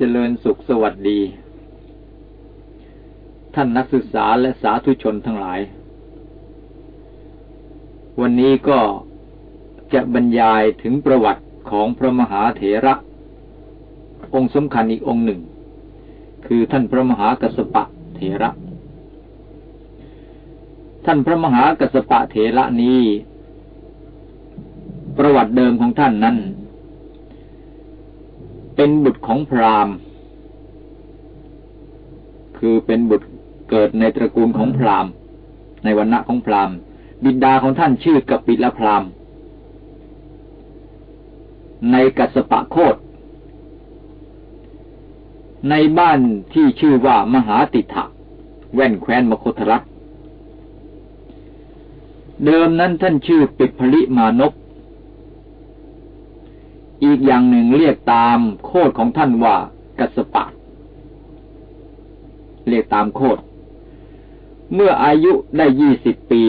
เจริญสุขสวัสดี ท่านนักศึกษาและสาธุชนทั้งหลาย วันนี้ก็จะบรรยายถึงประวัติของพระมหาเถระ องค์สำคัญอีกองค์หนึ่ง คือท่านพระมหากัสปะเถระ ท่านพระมหากัสปะเถระนี้ ประวัติเดิมของท่านนั้น เป็นบุตรของพราหมณ์ คือเป็นบุตรเกิดในตระกูลของพราหมณ์ ในวันณะของพราหมณ์ บิดาของท่านชื่อกปปิละพราหมณ์ ในกัสปะโคตในบ้านที่ชื่อว่ามหาติถะแว่นแคว้นมคธรัฐเดิมนั้นท่านชื่อปิดผลิมานพ อีกอย่างหนึ่งเรียกตามโคดของท่านว่ากัสปะ เรียกตามโคด เมื่ออายุได้ยี่สิบปี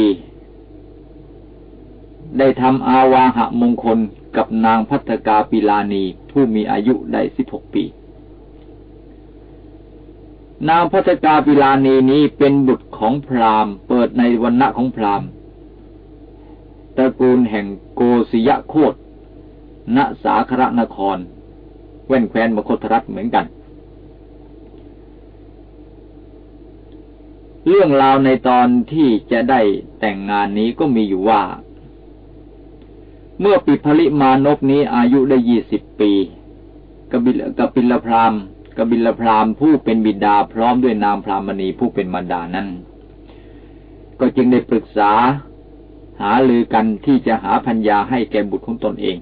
ได้ทำอาวาหะมงคลกับนางพัฒกาปิลานีผู้มีอายุได้สิบหกปี นางพัฒกาปิลานีนี้เป็นบุตรของพราหมณ์ เปิดในวันณะของพราหมณ์ตระกูลแห่งโกศยโคต ณสาครนคร แว่นแคว้นมคธรัฐเหมือนกัน เรื่องราวในตอนที่จะได้แต่งงานนี้ก็มีอยู่ว่า เมื่อปิพลิมานพนี้อายุได้ยี่สิบปีกบิลกบิลพรามกบิลพรามผู้เป็นบิดาพร้อมด้วยนามพรามณีผู้เป็นมารดานั้น ก็จึงได้ปรึกษาหาลือกันที่จะหาพัญญาให้แก่บุตรของตนเอง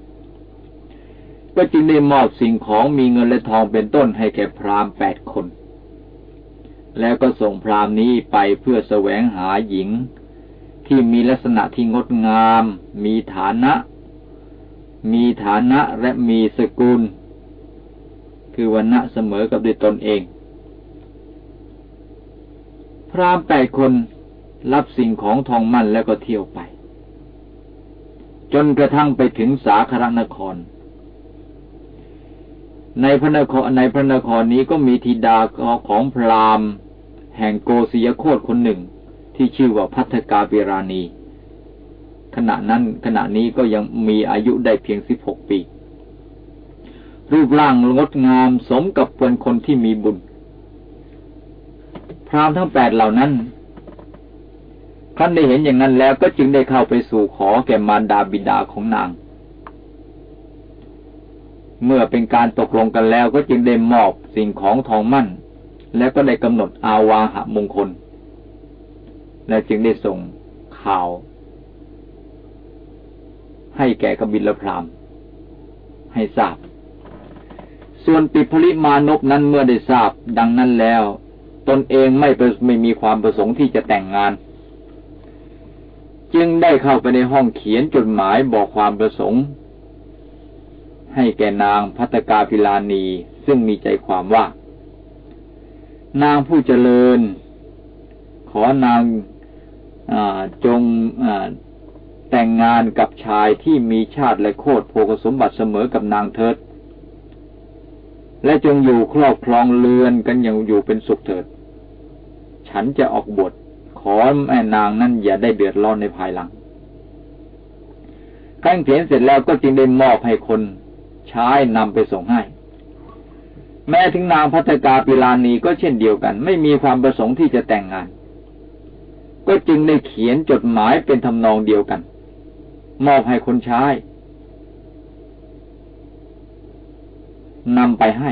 ก็จึงได้มอบสิ่งของมีเงินและทองเป็นต้นให้แก่พรามแปดคน แล้วก็ส่งพรามนี้ไปเพื่อแสวงหาหญิง ที่มีลักษณะที่งดงาม มีฐานะ มีฐานะและมีสกุล คือวันณะเสมอกับด้วยตนเอง พรามแปดคนรับสิ่งของทองมั่นแล้วก็เที่ยวไป จนกระทั่งไปถึงสาครนคร ในพระนครในพระนครนี้ก็มีธิดาของพราหมณ์ แห่งโกศยโคตคนหนึ่ง ที่ชื่อว่าพัฒกาเปราณี ขณะนั้นขณะนี้ก็ยังมีอายุได้เพียงสิบหกปี รูปร่างงดงามสมกับเป็นคนที่มีบุญ พรามทั้งแปดเหล่านั้นท่านได้เห็นอย่างนั้นแล้วก็จึงได้เข้าไปสู่ขอแก่มารดาบิดาของนาง เมื่อเป็นการตกลงกันแล้วก็จึงได้มอบสิ่งของทองมั่น แล้วก็ได้กำหนดอาวาหะมงคล และจึงได้ส่งข่าว ให้แก่กบิลพรามให้ทราบ ส่วนปิพลิมานพนั้นเมื่อได้ทราบดังนั้นแล้ว ตนเองไม่ไม่มีความประสงค์ที่จะแต่งงาน จึงได้เข้าไปในห้องเขียนจดหมายบอกความประสงค์ ให้แก่นางพัตกาพิลานีซึ่งมีใจความว่า นางผู้เจริญ ขอนางจงแต่งงานกับชายที่มีชาติและโคตรโภคสมบัติเสมอกับนางเถิด และจงอยู่ครอบครองเรือนกันอย่างอยู่เป็นสุขเถิด ฉันจะออกบทขอแม่นางนั้นอย่าได้เดือดร้อนในภายหลังขั้งเขียนเสร็จแล้วก็จึงได้มอบให้คน ใช้นำไปส่งให้ แม้ถึงนางพัฒกาปิลานีก็เช่นเดียวกัน ไม่มีความประสงค์ที่จะแต่งงาน ก็จึงได้เขียนจดหมายเป็นทำนองเดียวกัน มอบให้คนใช้นำไปให้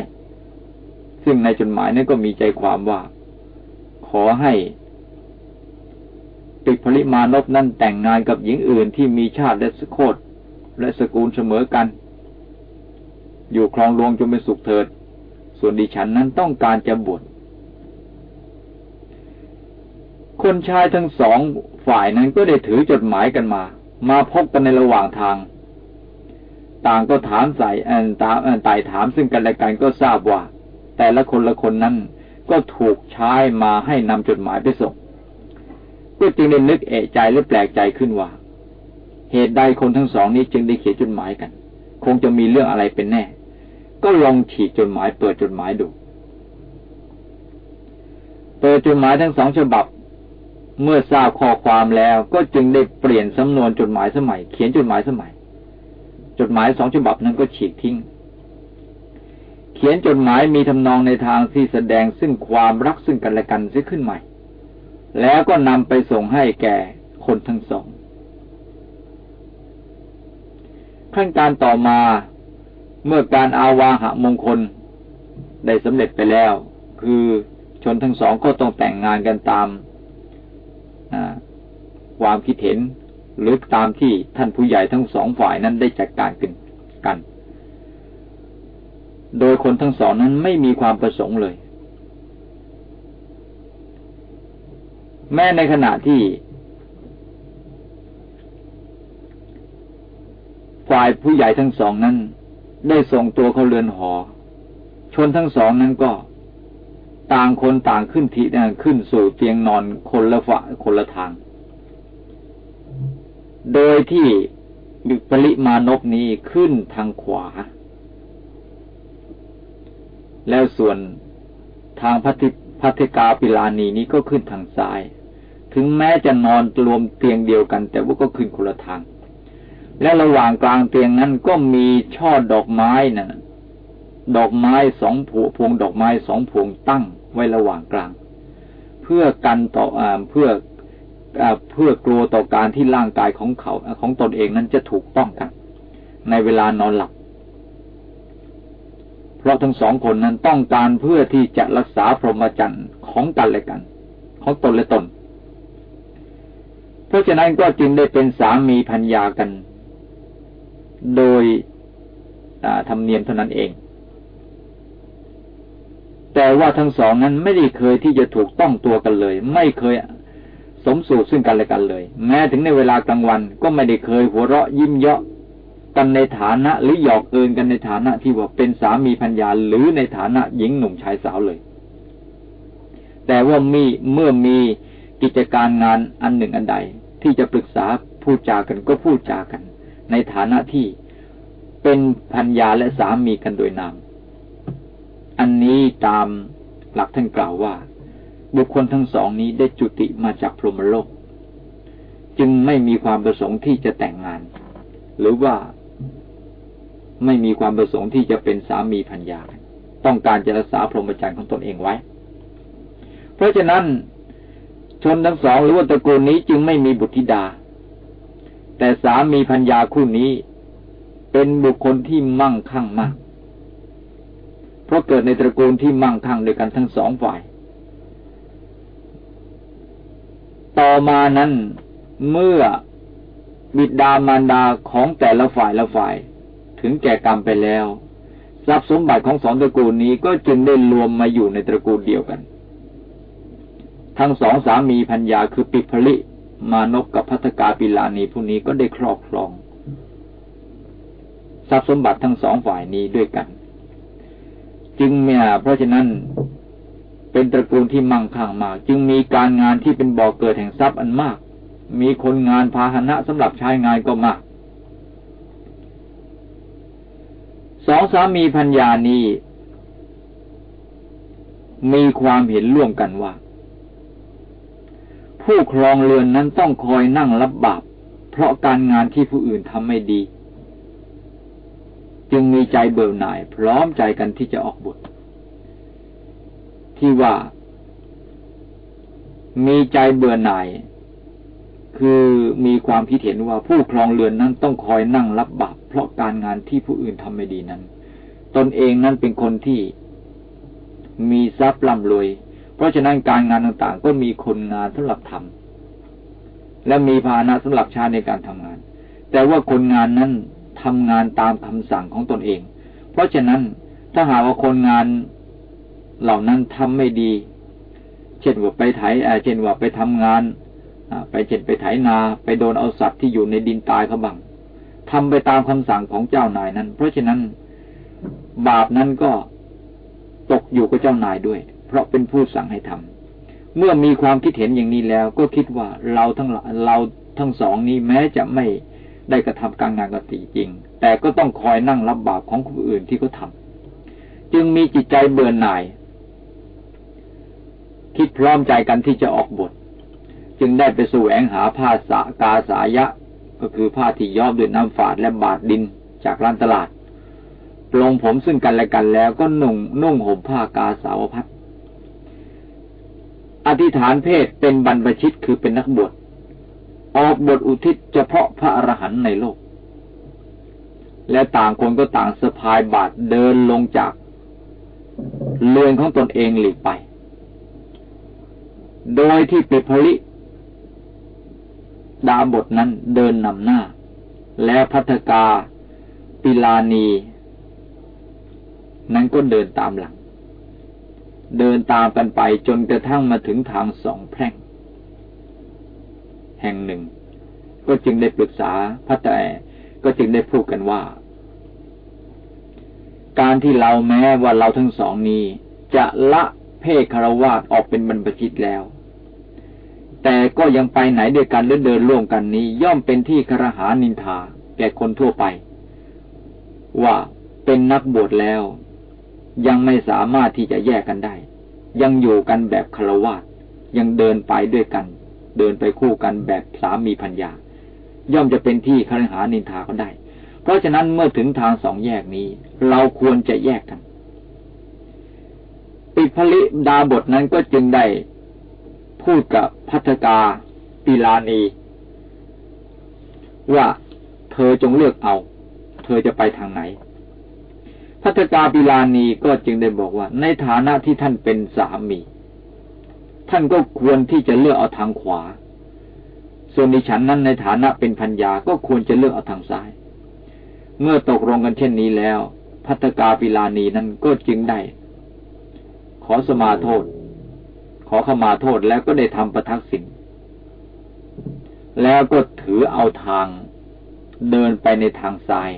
ซึ่งในจดหมายนั้นก็มีใจความว่า ขอให้ปิดผลิมานพนั้นแต่งงานกับหญิงอื่นที่มีชาติและสโคตและสกุลเสมอกัน อยู่ครองรวงจนเป็นสุขเถิด ส่วนดิฉันนั้นต้องการจะบวชคนชายทั้งสองฝ่ายนั้นก็ได้ถือจดหมายกันมา มาพบกันในระหว่างทาง ต่างก็ถามใส่ตาไต่ถามซึ่งกันและกันก็ทราบว่า แต่ละคนละคนนั้นก็ถูกใช้มาให้นำจดหมายไปส่งก็จึงได้นึกเอะใจและแปลกใจขึ้นว่า เหตุใดคนทั้งสองนี้จึงได้เขียนจดหมายกัน คงจะมีเรื่องอะไรเป็นแน่ ก็ลองฉีกจดหมาย เปิดจดหมายดู เปิดจดหมายทั้งสองฉบับ เมื่อทราบข้อความแล้วก็จึงได้เปลี่ยนสำนวนจดหมายสมัย เขียนจดหมายสมัย จดหมายสองฉบับนั้นก็ฉีกทิ้ง เขียนจดหมายมีทำนองในทางที่แสดงซึ่งความรักซึ่งกันและกันเสียขึ้นใหม่ แล้วก็นำไปส่งให้แก่คนทั้งสองขั้นการต่อมา เมื่อการอาวาหะมงคลได้สำเร็จไปแล้ว คือชนทั้งสองก็ต้องแต่งงานกันตามความคิดเห็นหรือตามที่ท่านผู้ใหญ่ทั้งสองฝ่ายนั้นได้จัดการกันกัน โดยคนทั้งสองนั้นไม่มีความประสงค์เลย แม้ในขณะที่ ฝ่ายผู้ใหญ่ทั้งสองนั้น ได้ส่งตัวเขาเรือนหอ ชนทั้งสองนั้นก็ต่างคนต่างขึ้นที่ขึ้นสู่เตียงนอนคนละฝ่ายคนละทาง โดยที่ปริมานพนี้ขึ้นทางขวา แล้วส่วนทางพัทิพัทิกาปิลานีนี้ก็ขึ้นทางซ้าย ถึงแม้จะนอนรวมเตียงเดียวกัน แต่ว่าก็ขึ้นคนละทาง และระหว่างกลางเตียงนั้นก็มีช่อดอกไม้นะ่ะ ดอกไม้สองพวงพวงดอกไม้สองพวงตั้งไว้ระหว่างกลาง เพื่อกันต่ออเพื่ออเพื่อกลัวต่อการที่ร่างกายของเขาของตนเองนั้นจะถูกต้องกัน ในเวลานอนหลับ เพราะทั้งสองคนนั้นต้องการเพื่อที่จะรักษาพรหมจรรย์ของกันและกัน ของตนและตน เพราะฉะนั้นก็จึงได้เป็นสามีพัญญากัน โดยธรรมเนียมเท่านั้นเอง แต่ว่าทั้งสองนั้นไม่ได้เคยที่จะถูกต้องตัวกันเลย ไม่เคยสมสู่ซึ่งกันและกันเลย แม้ถึงในเวลากลางวันก็ไม่ได้เคยหัวเราะยิ้มเยาะกันในฐานะหรือหยอกเอินกันในฐานะที่ว่าเป็นสามีพัญญาหรือในฐานะหญิงหนุ่มชายสาวเลย แต่ว่ามีเมื่อมีกิจการงานอันหนึ่งอันใด ที่จะปรึกษาพูดจากันก็พูดจากัน ในฐานะที่เป็นพัญญาและสามีกันโดยนาม อันนี้ตามหลักท่านกล่าวว่า บุคคลทั้งสองนี้ได้จุติมาจากพรหมโลก จึงไม่มีความประสงค์ที่จะแต่งงาน หรือว่าไม่มีความประสงค์ที่จะเป็นสามีพัญญา ต้องการจะรักษาพรหมจรรย์ของตนเองไว้ เพราะฉะนั้นชนทั้งสองหรือว่าตระกูลนี้จึงไม่มีบุตรธิดา แต่สามีพัญญาคู่นี้ เป็นบุคคลที่มั่งคั่งมาก เพราะเกิดในตระกูลที่มั่งคั่งด้วยกันทั้งสองฝ่าย ต่อมานั้นเมื่อบิดามารดาของแต่ละฝ่ายละฝ่าย ถึงแก่กรรมไปแล้ว ทรัพย์สมบัติของสองตระกูลนี้ก็จึงได้รวมมาอยู่ในตระกูลเดียวกัน ทั้งสองสามีพัญญาคือปิพลิ มานกกับพัฒกาปิลานีผู้นี้ก็ได้ครอบครอง ทรัพย์สมบัติทั้งสองฝ่ายนี้ด้วยกัน จึงเนี่ยเพราะฉะนั้นเป็นตระกูลที่มั่งคั่งมาก จึงมีการงานที่เป็นบ่อกเกิดแห่งทรัพย์อันมาก มีคนงานพาหนะสำหรับใช้งานก็มากสองสามีพัญญานี้มีความเห็นร่วมกันว่า ผู้ครองเรือนนั้นต้องคอยนั่งรับบาปเพราะการงานที่ผู้อื่นทำไม่ดี จึงมีใจเบื่อหน่าย พร้อมใจกันที่จะออกบทที่ว่า มีใจเบื่อหน่าย คือมีความคิดเห็นว่าผู้ครองเรือนนั้นต้องคอยนั่งรับบาปเพราะการงานที่ผู้อื่นทำไม่ดีนั้น ตนเองนั้นเป็นคนที่มีทรัพย์ร่ำรวย เพราะฉะนั้นการงานต่างๆ ก็มีคนงานสำหรับทำและมีภาณะสำหรับช้ในการทำงาน แต่ว่าคนงานนั้นทำงานตามคำสั่งของตนเอง เพราะฉะนั้นถ้าหากว่าคนงานเหล่านั้นทำไม่ดี เช่นว่าไปไถเช่นว่าไปทำงานไปเช่นไปไถนาไปโดนเอาสัตว์ที่อยู่ในดินตายเขาบังทำไปตามคำสั่งของเจ้านายนั้น เพราะฉะนั้นบาปนั้นก็ตกอยู่กับเจ้านายด้วย เพราะเป็นผู้สั่งให้ทำเมื่อมีความคิดเห็นอย่างนี้แล้ว ก็คิดว่าเราทั้งเราทั้งสองนี้แม้จะไม่ได้กระทำการงานกติจริง แต่ก็ต้องคอยนั่งรับบาปของคนอื่นที่เขาทาจึงมีจิตใจเบื่อหน่าย คิดพร้อมใจกันที่จะออกบท จึงได้ไปสู่แองหาผ้าสากาสายะ ก็คือผ้าที่ย้อมด้วยน้ำฝาดและบาดดินจากร้านตลาดปลงผมซึ่งกันและกันแล้วก็นุ่งนุ่งห่มผ้ากาสาวพัด อธิษฐานเพศเป็นบรรพชิตคือเป็นนักบวชออกบทอุทิศเฉพาะพระอรหันต์ในโลก และต่างคนก็ต่างสะพายบาทเดินลงจากเรือนของตนเองหลีกไป โดยที่เปิพลิดาบทนั้นเดินนำหน้า และพัฒกาปิลานี นั้นก็เดินตามหลัง เดินตามกันไปจนกระทั่งมาถึงทางสองแพร่ง แห่งหนึ่ง ก็จึงได้ปรึกษาพระแต่ก็จึงได้พูดกันว่า การที่เราแม้ว่าเราทั้งสองนี้ จะละเพศคารวาสออกเป็นบรรพชิตแล้ว แต่ก็ยังไปไหนด้วยกันหรือเดินร่วมกันนี้ ย่อมเป็นที่คารหานินทา แก่คนทั่วไป ว่าเป็นนักบวชแล้ว ยังไม่สามารถที่จะแยกกันได้ ยังอยู่กันแบบคารวาสยังเดินไปด้วยกัน เดินไปคู่กันแบบสามีพัญญา ย่อมจะเป็นที่คารหานินทาก็ได้ เพราะฉะนั้นเมื่อถึงทางสองแยกนี้ เราควรจะแยกกันปิพลิดาบทนั้นก็จึงได้พูดกับพัฒกาปิลานี ว่าเธอจงเลือกเอา เธอจะไปทางไหน พัฒกาปิลานีก็จึงได้บอกว่า ในฐานะที่ท่านเป็นสามี ท่านก็ควรที่จะเลือกเอาทางขวา ส่วนดิฉันนั้นในฐานะเป็นพัญญาก็ควรจะเลือกเอาทางซ้าย เมื่อตกลงกันเช่นนี้แล้ว พัฒกาปิลานีนั้นก็จึงได้ ขอสมาโทษ ขอขมาโทษแล้วก็ได้ทำประทักษิณแล้วก็ถือเอาทางเดินไปในทางซ้าย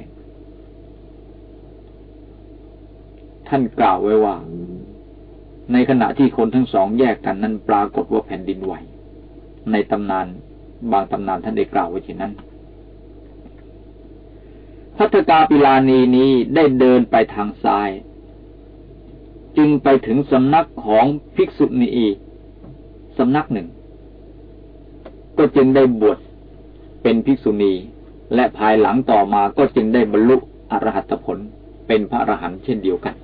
ท่านกล่าวไว้ว่า ในขณะที่คนทั้งสองแยกกันนั้นปรากฏว่าแผ่นดินไหว ในตำนานบางตำนานท่านได้กล่าวไว้เช่นนั้น พัฒกาปิลานีนี้ได้เดินไปทางซ้าย จึงไปถึงสำนักของภิกษุณีสำนักหนึ่ง ก็จึงได้บวชเป็นภิกษุณี และภายหลังต่อมาก็จึงได้บรรลุอรหัตผลเป็นพระอรหันต์เช่นเดียวกัน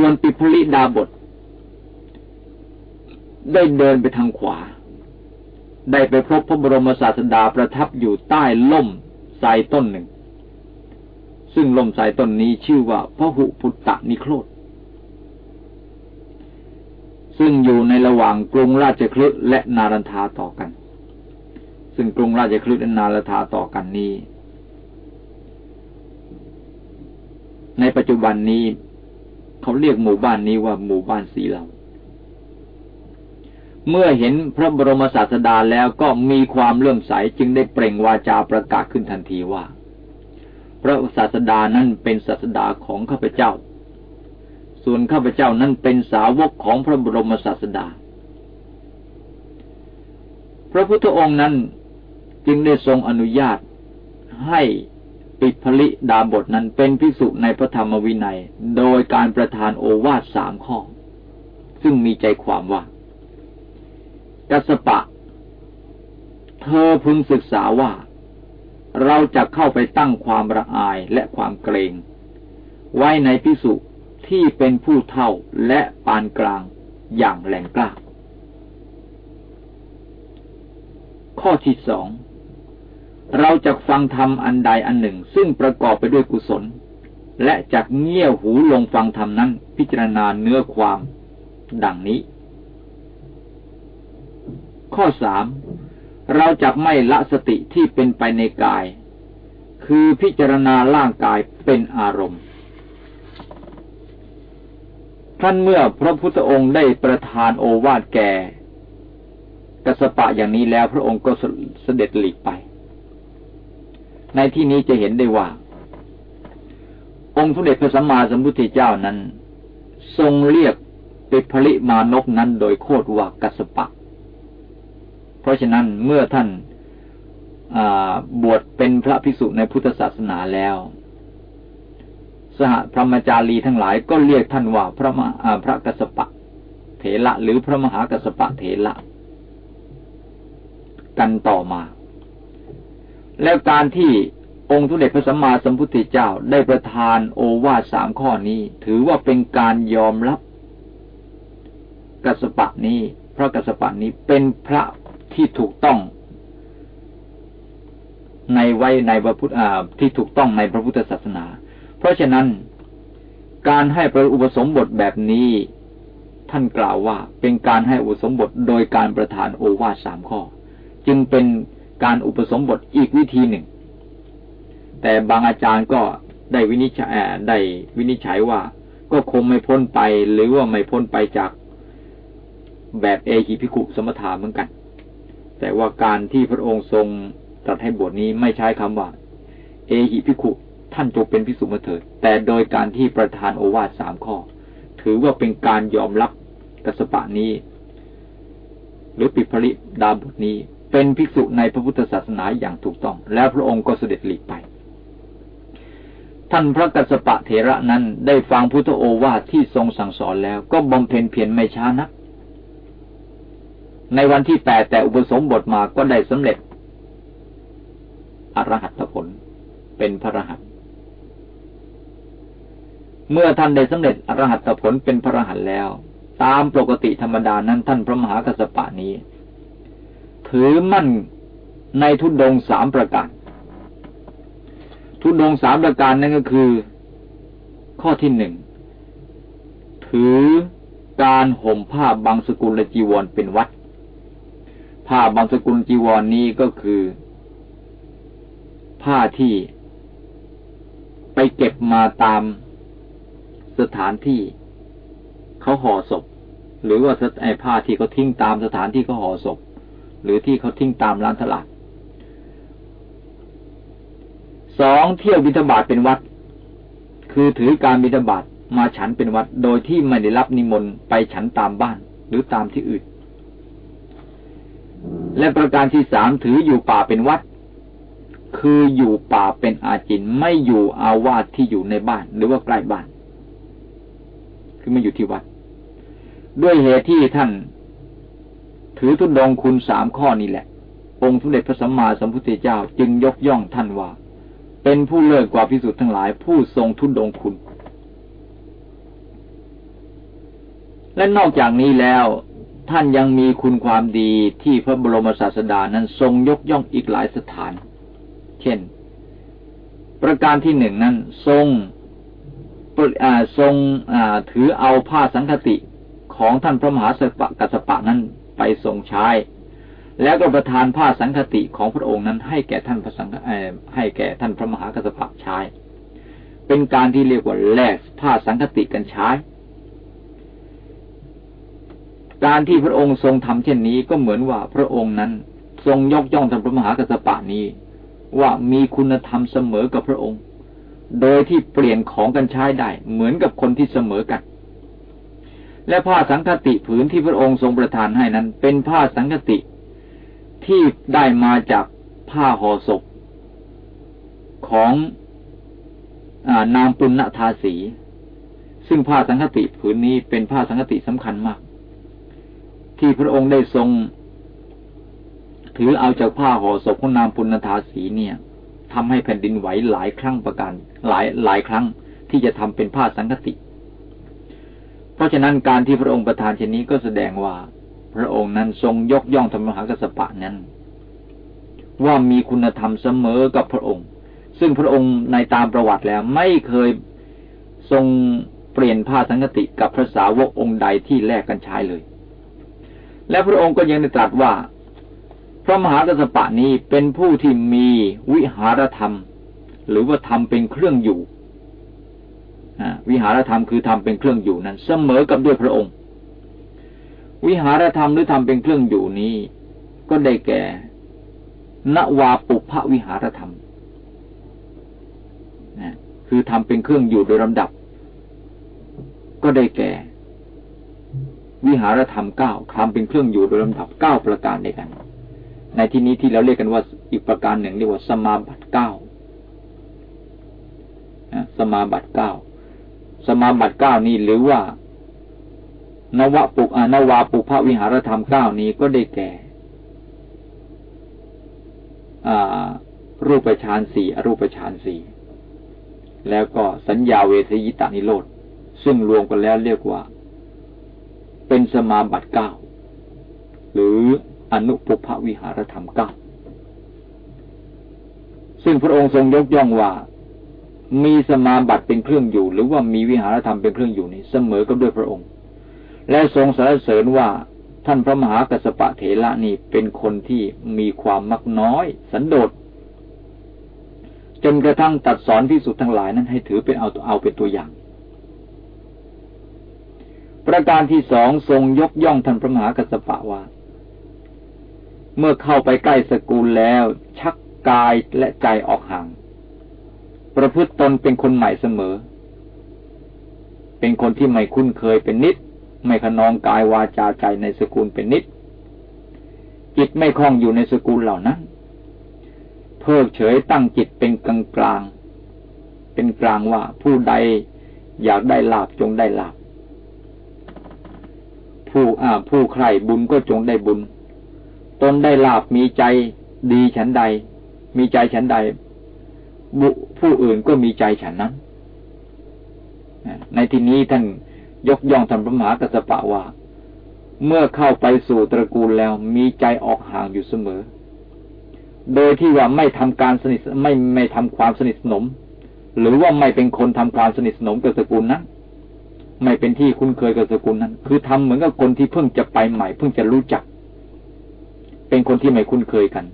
ส่วนปิพลิดาบท ได้เดินไปทางขวา ได้ไปพบพระบรมศาสดาประทับอยู่ใต้ล่มไทรต้นหนึ่ง ซึ่งลมสายต้นนี้ชื่อว่าพระหุพุตตะนิโครธซึ่งอยู่ในระหว่างกรุงราชคลึและนารันทาต่อกัน ซึ่งกรุงราชคลึและนารันทาต่อกันนี้ ในปัจจุบันนี้ เขาเรียกหมู่บ้านนี้ว่าหมู่บ้านสีเหลาเมื่อเห็นพระบรมศาสดาแล้วก็มีความเลื่อมใสจึงได้เปล่งวาจาประกาศขึ้นทันทีว่า พระศาสดานั้นเป็นศาสดาของข้าพเจ้า ส่วนข้าพเจ้านั้นเป็นสาวกของพระบรมศาสดา พระพุทธองค์นั้นจึงได้ทรงอนุญาตให้ ปิพลิดาบทนั้นเป็นภิกษุในพระธรรมวินัย โดยการประทานโอวาทสามข้อ ซึ่งมีใจความว่า กัสปะ เธอพึงศึกษาว่า เราจะเข้าไปตั้งความระอายและความเกรง ไว้ในพิสุที่เป็นผู้เท่าและปานกลางอย่างแหลงกล้า ข้อที่สอง เราจะฟังธรรมอันใดอันหนึ่ง ซึ่งประกอบไปด้วยกุศล และจักเงี่ยวหูลงฟังธรรมนั้น พิจารณาเนื้อความ ดังนี้ ข้อสามเราจะไม่ละสติที่เป็นไปในกาย คือพิจารณาร่างกายเป็นอารมณ์ ท่านเมื่อพระพุทธองค์ได้ประทานโอวาทแก่กสปะอย่างนี้แล้วพระองค์ก็เสด็จหลีกไป ในที่นี้จะเห็นได้ว่า องค์สมเด็จพระสัมมาสัมพุทธเจ้านั้น ทรงเรียกปิผลิมานกนั้นโดยโคดว่ากัสปะ เพราะฉะนั้นเมื่อท่านบวชเป็นพระภิกษุในพุทธศาสนาแล้ว สหพระมจารีทั้งหลายก็เรียกท่านว่าพระมพระกัสปะ เถระหรือพระมหากัสปะเถระกันต่อมา แล้วการที่องค์ทุเดชพระสัมมาสัมพุทธเจ้าได้ประทานโอวาทสามข้อนี้ ถือว่าเป็นการยอมรับกัสปะนี้พระกัสปะนี้เป็นพระที่ถูกต้อง ในไว้ในพระพุทธที่ถูกต้องในพระพุทธศาสนา เพราะฉะนั้นการให้พระอุปสมบทแบบนี้ ท่านกล่าวว่าเป็นการให้อุปสมบทโดยการประทานโอวาทสามข้อ จึงเป็น การอุปสมบทอีกวิธีหนึ่ง แต่บางอาจารย์ก็ได้วินิจฉัยได้วินิจฉัยว่า ก็คงไม่พ้นไปหรือว่าไม่พ้นไปจากแบบเอหิพิคุสมถาเหมือนกัน แต่ว่าการที่พระองค์ทรงตรัสให้บทนี้ไม่ใช้คำว่า เอหิพิคุท่านจงเป็นพิสุมาเถิด แต่โดยการที่ประทานโอวาทสามข้อ ถือว่าเป็นการยอมรับกัสปะนี้ หรือปิภริดาบทนี้ เป็นภิกษุในพระพุทธศาสนาอย่างถูกต้อง แล้วพระองค์ก็เสด็จหลีกไป ท่านพระกัสปะเถระนั้นได้ฟังพุทธโอวาทที่ทรงสั่งสอนแล้วก็บำเพ็ญเพียรไม่ช้านัก ในวันที่แปดแต่อุปสมบทมาก็ได้สำเร็จ อรหัตผลเป็นพระรหัสเมื่อท่านได้สำเร็จอรหัตผลเป็นพระรหัสแล้ว ตามปกติธรรมดานั้นท่านพระมหากัสสปะนี้ ถือมั่นในทุดงสามประการ ทุดงสามประการนั่นก็คือ ข้อที่หนึ่ง ถือการห่มผ้าบางสกุลจีวรเป็นวัด ผ้าบางสกุลจีวรนนี้ก็คือ ผ้าที่ไปเก็บมาตามสถานที่เขาห่อศพ หรือว่าไอ้ผ้าที่เขาทิ้งตามสถานที่เขาห่อศพ หรือที่เขาทิ้งตามร้านตลาดสองเที่ยวบิณฑบาตเป็นวัด คือถือการบิณฑบาตมาฉันเป็นวัดโดยที่ไม่ได้รับนิมนต์ไปฉันตามบ้านหรือตามที่อื่น และประการที่สามถืออยู่ป่าเป็นวัด คืออยู่ป่าเป็นอาจินไม่อยู่อาวาสที่อยู่ในบ้าน หรือว่าใกล้บ้าน คือไม่อยู่ที่วัด ด้วยเหตุที่ท่าน ถือทุนดองคุณสามข้อนี้แหละ องค์สมเด็จพระสัมมาสัมพุทธเจ้าจึงยกย่องท่านว่า เป็นผู้เลิศกว่าพิสุทธ์ทั้งหลายผู้ทรงทุนดองคุณ และนอกจากนี้แล้ว ท่านยังมีคุณความดีที่พระบรมศาสดานั้นทรงยกย่องอีกหลายสถาน เช่น ประการที่หนึ่งนั้นทรงทรงถือเอาผ้าสังคติของท่านพระมหาสปะกัสปะนั้น ไปทรงใช้ แล้วก็ประทานผ้าสังคติของพระองค์นั้นให้แก่ท่านพระสังให้แก่ท่านพระมหากัสปะใช้ เป็นการที่เรียกว่าแลกผ้าสังคติกันใช้การที่พระองค์ทรงทำเช่นนี้ก็เหมือนว่าพระองค์นั้น ทรงยกย่องท่านพระมหากัสปะนี้ ว่ามีคุณธรรมเสมอกับพระองค์ โดยที่เปลี่ยนของกันใช้ได้ เหมือนกับคนที่เสมอกัน และผ้าสังคติผืนที่พระองค์ทรงประทานให้นั้น เป็นผ้าสังคติที่ได้มาจากผ้าห่อศพของอนางปุณณทาสี ซึ่งผ้าสังคติผืนนี้เป็นผ้าสังคติสำคัญมาก ที่พระองค์ได้ทรง ถือเอาจากผ้าห่อศพของนางปุณธาสีเนี่ยทำให้แผ่นดินไหวหลายครั้งประการหลายหลายครั้งที่จะทำเป็นผ้าสังคติ เพราะฉะนั้นการที่พระองค์ประทานเช่นนี้ก็แสดงว่า พระองค์นั้นทรงยกย่องธรรมหากสปะนั้น ว่ามีคุณธรรมเสมอกับพระองค์ ซึ่งพระองค์ในตามประวัติแล้วไม่เคยทรงเปลี่ยนผ้าสังคติกับพระสาวกองค์ใดที่แลกกันใช้เลย และพระองค์ก็ยังได้ตรัสว่า พระมหากัสปะนี้เป็นผู้ที่มีวิหารธรรม หรือว่าทำเป็นเครื่องอยู่ วิหารธรรมคือทำเป็นเครื่องอยู่นั้น เสมอกับด้วยพระองค์ วิหารธรรมหรือทำเป็นเครื่องอยู่นี้ ก็ได้แก่นวาปุพวิหารธรรมคือทำเป็นเครื่องอยู่โดยลำดับ ก็ได้แก่ วิหารธรรมเก้าทำเป็นเครื่องอยู่โดยลำดับเก้าประการในกัน ในที่นี้ที่เราเรียกกันว่าอีกประการหนึ่งเรียกว่าสมาบัติเก้าสมาบัติเก้า สมาบัติเก้านี้หรือว่านวปุกอนวาปุพวิหารธรรมเก้านี้ก็ได้แก่รูปฌานสี่อรูปฌานสี่แล้วก็สัญญาเวทยิตานิโรธซึ่งรวมกันแล้วเรียกว่า เป็นสมาบัติเก้าหรืออนุปุพวิหารธรรมเก้าซึ่งพระองค์ทรงยกย่องว่า มีสมาบัติเป็นเครื่องอยู่ หรือว่ามีวิหารธรรมเป็นเครื่องอยู่นี้เสมอกับด้วยพระองค์ และทรงสรรเสริญว่าท่านพระมหากัสปะเถระนี่เป็นคนที่มีความมักน้อย สันโดษจนกระทั่งตัดสอนพิสุทธ์ทั้งหลายนั้นให้ถือเป็นเอาเอาเป็นตัวอย่าง ประการที่สองทรงยกย่องท่านพระมหากัสปะว่า เมื่อเข้าไปใกล้สกุลแล้ว ชักกายและใจออกห่าง ประพฤติตนเป็นคนใหม่เสมอ เป็นคนที่ไม่คุ้นเคยเป็นนิด ไม่ขนองกายวาจาใจในสกุลเป็นนิด จิตไม่คล้องอยู่ในสกุลเหล่านั้น เพิกเฉยตั้งจิตเป็นกลางกลาง เป็นกลางว่าผู้ใดอยากได้ลาบจงได้ลาบผู้อ่าผู้ใครบุญก็จงได้บุญ ตนได้ลาบมีใจดีฉันใด มีใจฉันใด บุผู้อื่นก็มีใจฉันนั้น ในที่นี้ท่านยกย่องธรรมพระมหากัสปะว่า เมื่อเข้าไปสู่ตระกูลแล้วมีใจออกห่างอยู่เสมอ โดยที่ว่าไม่ทำการสนิทไม่ไม่ทำความสนิทสนม หรือว่าไม่เป็นคนทำความสนิทสนมกับสกุลนั้นไม่เป็นที่คุ้นเคยกับสกุลนั้น คือทำเหมือนกับคนที่เพิ่งจะไปใหม่ เพิ่งจะรู้จัก เป็นคนที่ไม่คุ้นเคยกัน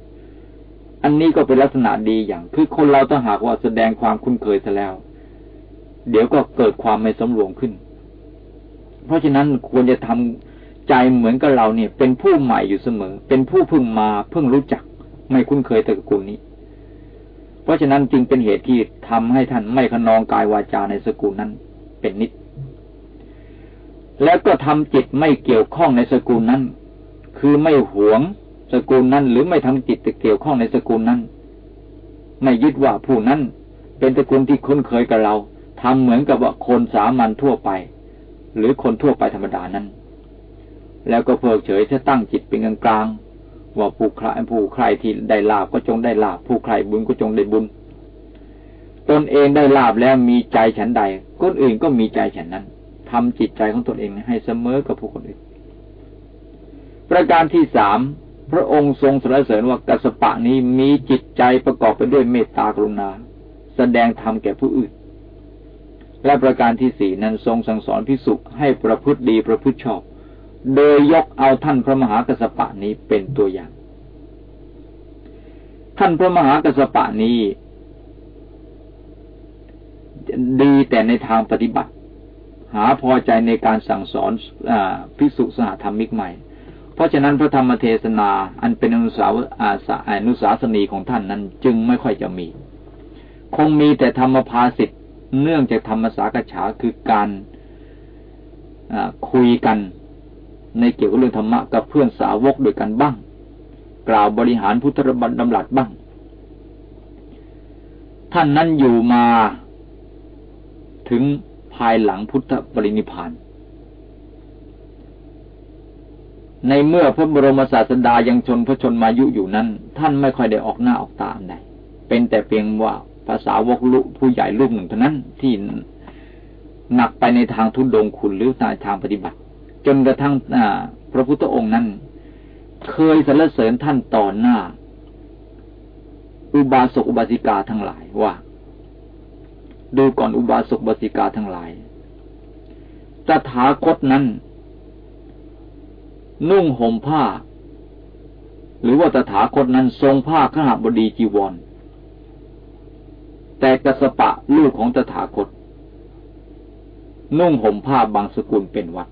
อันนี้ก็เป็นลักษณะดีอย่าง คือคนเราต้องหากว่าแสดงความคุ้นเคยซะแล้ว เดี๋ยวก็เกิดความไม่สมรวมขึ้น เพราะฉะนั้นควรจะทำใจเหมือนกับเราเนี่ย เป็นผู้ใหม่อยู่เสมอ เป็นผู้เพิ่งมาเพิ่งรู้จัก ไม่คุ้นเคยตระกูลนี้ เพราะฉะนั้นจึงเป็นเหตุที่ทำให้ท่านไม่ขนองกายวาจาในสกุลนั้น เป็นนิด แล้วก็ทำจิตไม่เกี่ยวข้องในสกุลนั้น คือไม่หวง สกุลนั้น หรือไม่ทำจิตเกี่ยวข้องในสกุลนั้น ไม่ยึดว่าผู้นั้นเป็นตระกูลที่คุ้นเคยกับเราทำเหมือนกับว่าคนสามัญทั่วไป หรือคนทั่วไปธรรมดานั้น แล้วก็เพิกเฉยจะตั้งจิตเป็นกลางกลางว่าผู้ใครผู้ใครที่ได้ลาบก็จงได้ลาบผู้ใครบุญก็จงได้บุญ ตนเองได้ลาบแล้วมีใจฉันใดคนอื่นก็มีใจฉันนั้นทำจิตใจของตนเองให้เสมอกับผู้คนอื่น ประการที่สาม พระองค์ทรงสรรเสริญว่ากัสปะนี้มีจิตใจประกอบไปด้วยเมตตากรุณา แสดงธรรมแก่ผู้อื่น และประการที่สี่นั้นทรงสั่งสอนพิสุให้ประพฤติดีประพฤติชอบ โดยยกเอาท่านพระมหากัสปะนี้เป็นตัวอย่าง ท่านพระมหากัสปะนี้ ดีแต่ในทางปฏิบัติ หาพอใจในการสั่งสอนอภิกษุสหธรรมิกใหม่ เพราะฉะนั้นพระธรรมเทศนาอันเป็นอนุสาวอาสาอนุสาสนีของท่านนั้นจึงไม่ค่อยจะมี คงมีแต่ธรรมภาสิทธ์เนื่องจากธรรมสากฉาคือการคุยกันในเกี่ยวกับเรื่องธรรมะกับเพื่อนสาวกด้วยกันบ้าง กล่าวบริหารพุทธบัญดำรัสบ้าง ท่านนั้นอยู่มาถึงภายหลังพุทธบรินิพาน ในเมื่อพระบรมศาสดายังชนพระชนมายุอยู่นั้น ท่านไม่ค่อยได้ออกหน้าออกตาใดเป็นแต่เพียงว่าภาษาวกลุผู้ใหญ่รูปหนึ่งเท่านั้นที่หนักไปในทางทุนดงคุณหรือในทางปฏิบัติ จนกระทั่งพระพุทธองค์นั้น เคยสรรเสริญท่านต่อหน้า อุบาสกอุบาสิกาทั้งหลายว่า ดูก่อนอุบาสกอุบาสิกาทั้งหลายตถาคตนั้น นุ่งห่มผ้า หรือว่าตถาคตนั้นทรงผ้าขหบดีจีวร แต่กสปะลูกของตถาคต นุ่งห่มผ้าบางสกุลเป็นวัด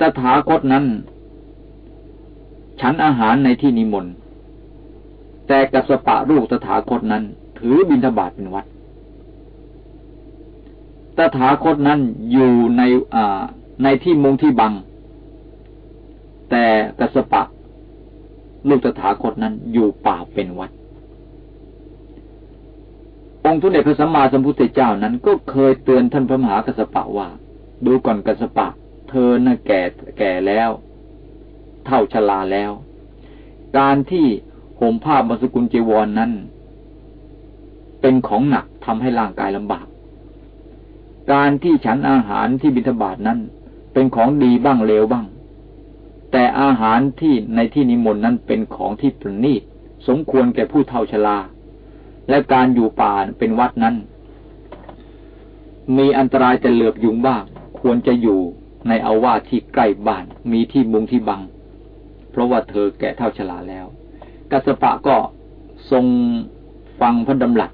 ตถาคตนั้น ฉันอาหารในที่นิมนต์แต่กสปะรูปตถาคตนั้น ถือบิณฑบาตเป็นวัดตถาคตนั้นอยู่ในอ่า ในที่มุงที่บัง แต่กัสปะ ลูกตถาคตนั้นอยู่ป่าเป็นวัด องค์ทุนเดชพระสัมมาสัมพุทธเจ้านั้นก็เคยเตือนท่านพระมหากัสปะว่า ดูก่อนกัสปะ เธอน่ะแก่แก่แล้ว เท่าชราแล้ว การที่ห่มผ้าบรสกุลจีวรนนั้น เป็นของหนักทำให้ร่างกายลำบากการที่ฉันอาหารที่บิณฑบาตนั้น เป็นของดีบ้างเลวบ้าง แต่อาหารที่ในที่นิมนต์นั้นเป็นของที่ประณีตสมควรแก่ผู้เฒ่าชรา และการอยู่ป่าเป็นวัดนั้น มีอันตรายแต่เหลือบยุงบ้าง ควรจะอยู่ในอาวาสที่ใกล้บ้าน มีที่มุงที่บัง เพราะว่าเธอแก่เท่าชราแล้ว กัสปะก็ทรงฟังพระดำหลัก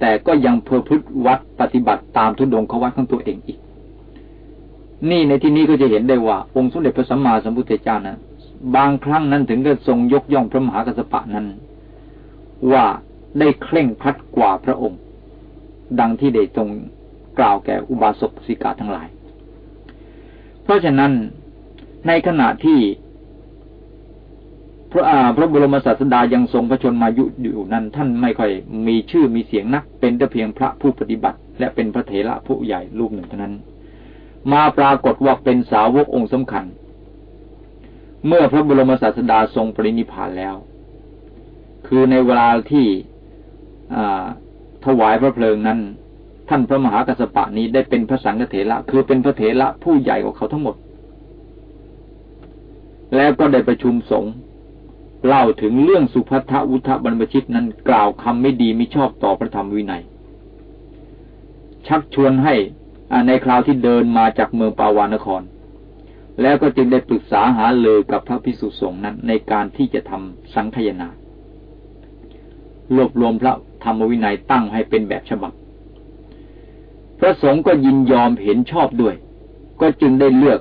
แต่ก็ยังเพอพุทธวัดปฏิบัติตามทุดงขวัดของตัวเองอีก นี่ในที่นี้ก็จะเห็นได้ว่า องค์สมเด็จพระสัมมาสัมพุทธเจ้านะบางครั้งนั้นถึงก็ทรงยกย่องพระมหากัสปะนั้น ว่าได้เคร่งครัดกว่าพระองค์ ดังที่ได้ทรงกล่าวแก่อุบาสกสิกาทั้งหลาย เพราะฉะนั้นในขณะที่พระอาพระบรมศาสดายังทรงพระชนมายุอยู่นั้น ท่านไม่ค่อยมีชื่อมีเสียงนัก เป็นแต่เพียงพระผู้ปฏิบัติ และเป็นพระเถระผู้ใหญ่รูปหนึ่งเท่านั้น มาปรากฏว่าเป็นสาวกองค์สำคัญ เมื่อพระบรมศาสดาทรงปรินิพานแล้ว คือในเวลาที่ถวายพระเพลิงนั้น ท่านพระมหากัสปะนี้ได้เป็นพระสังฆเถระคือเป็นพระเถระผู้ใหญ่กว่าเขาทั้งหมด แล้วก็ได้ประชุมสงฆ์เล่าถึงเรื่องสุภัทวุฒบรรพชิตนั้นกล่าวคำไม่ดีไม่ชอบต่อพระธรรมวินัย ชักชวนให้ ในคราวที่เดินมาจากเมืองปาวานคร แล้วก็จึงได้ปรึกษาหาเลยกับพระพิสุสงฆ์นั้นในการที่จะทำสังขยนารวบรวมพระธรรมวินัยตั้งให้เป็นแบบฉบับ พระสงฆ์ก็ยินยอมเห็นชอบด้วย ก็จึงได้เลือก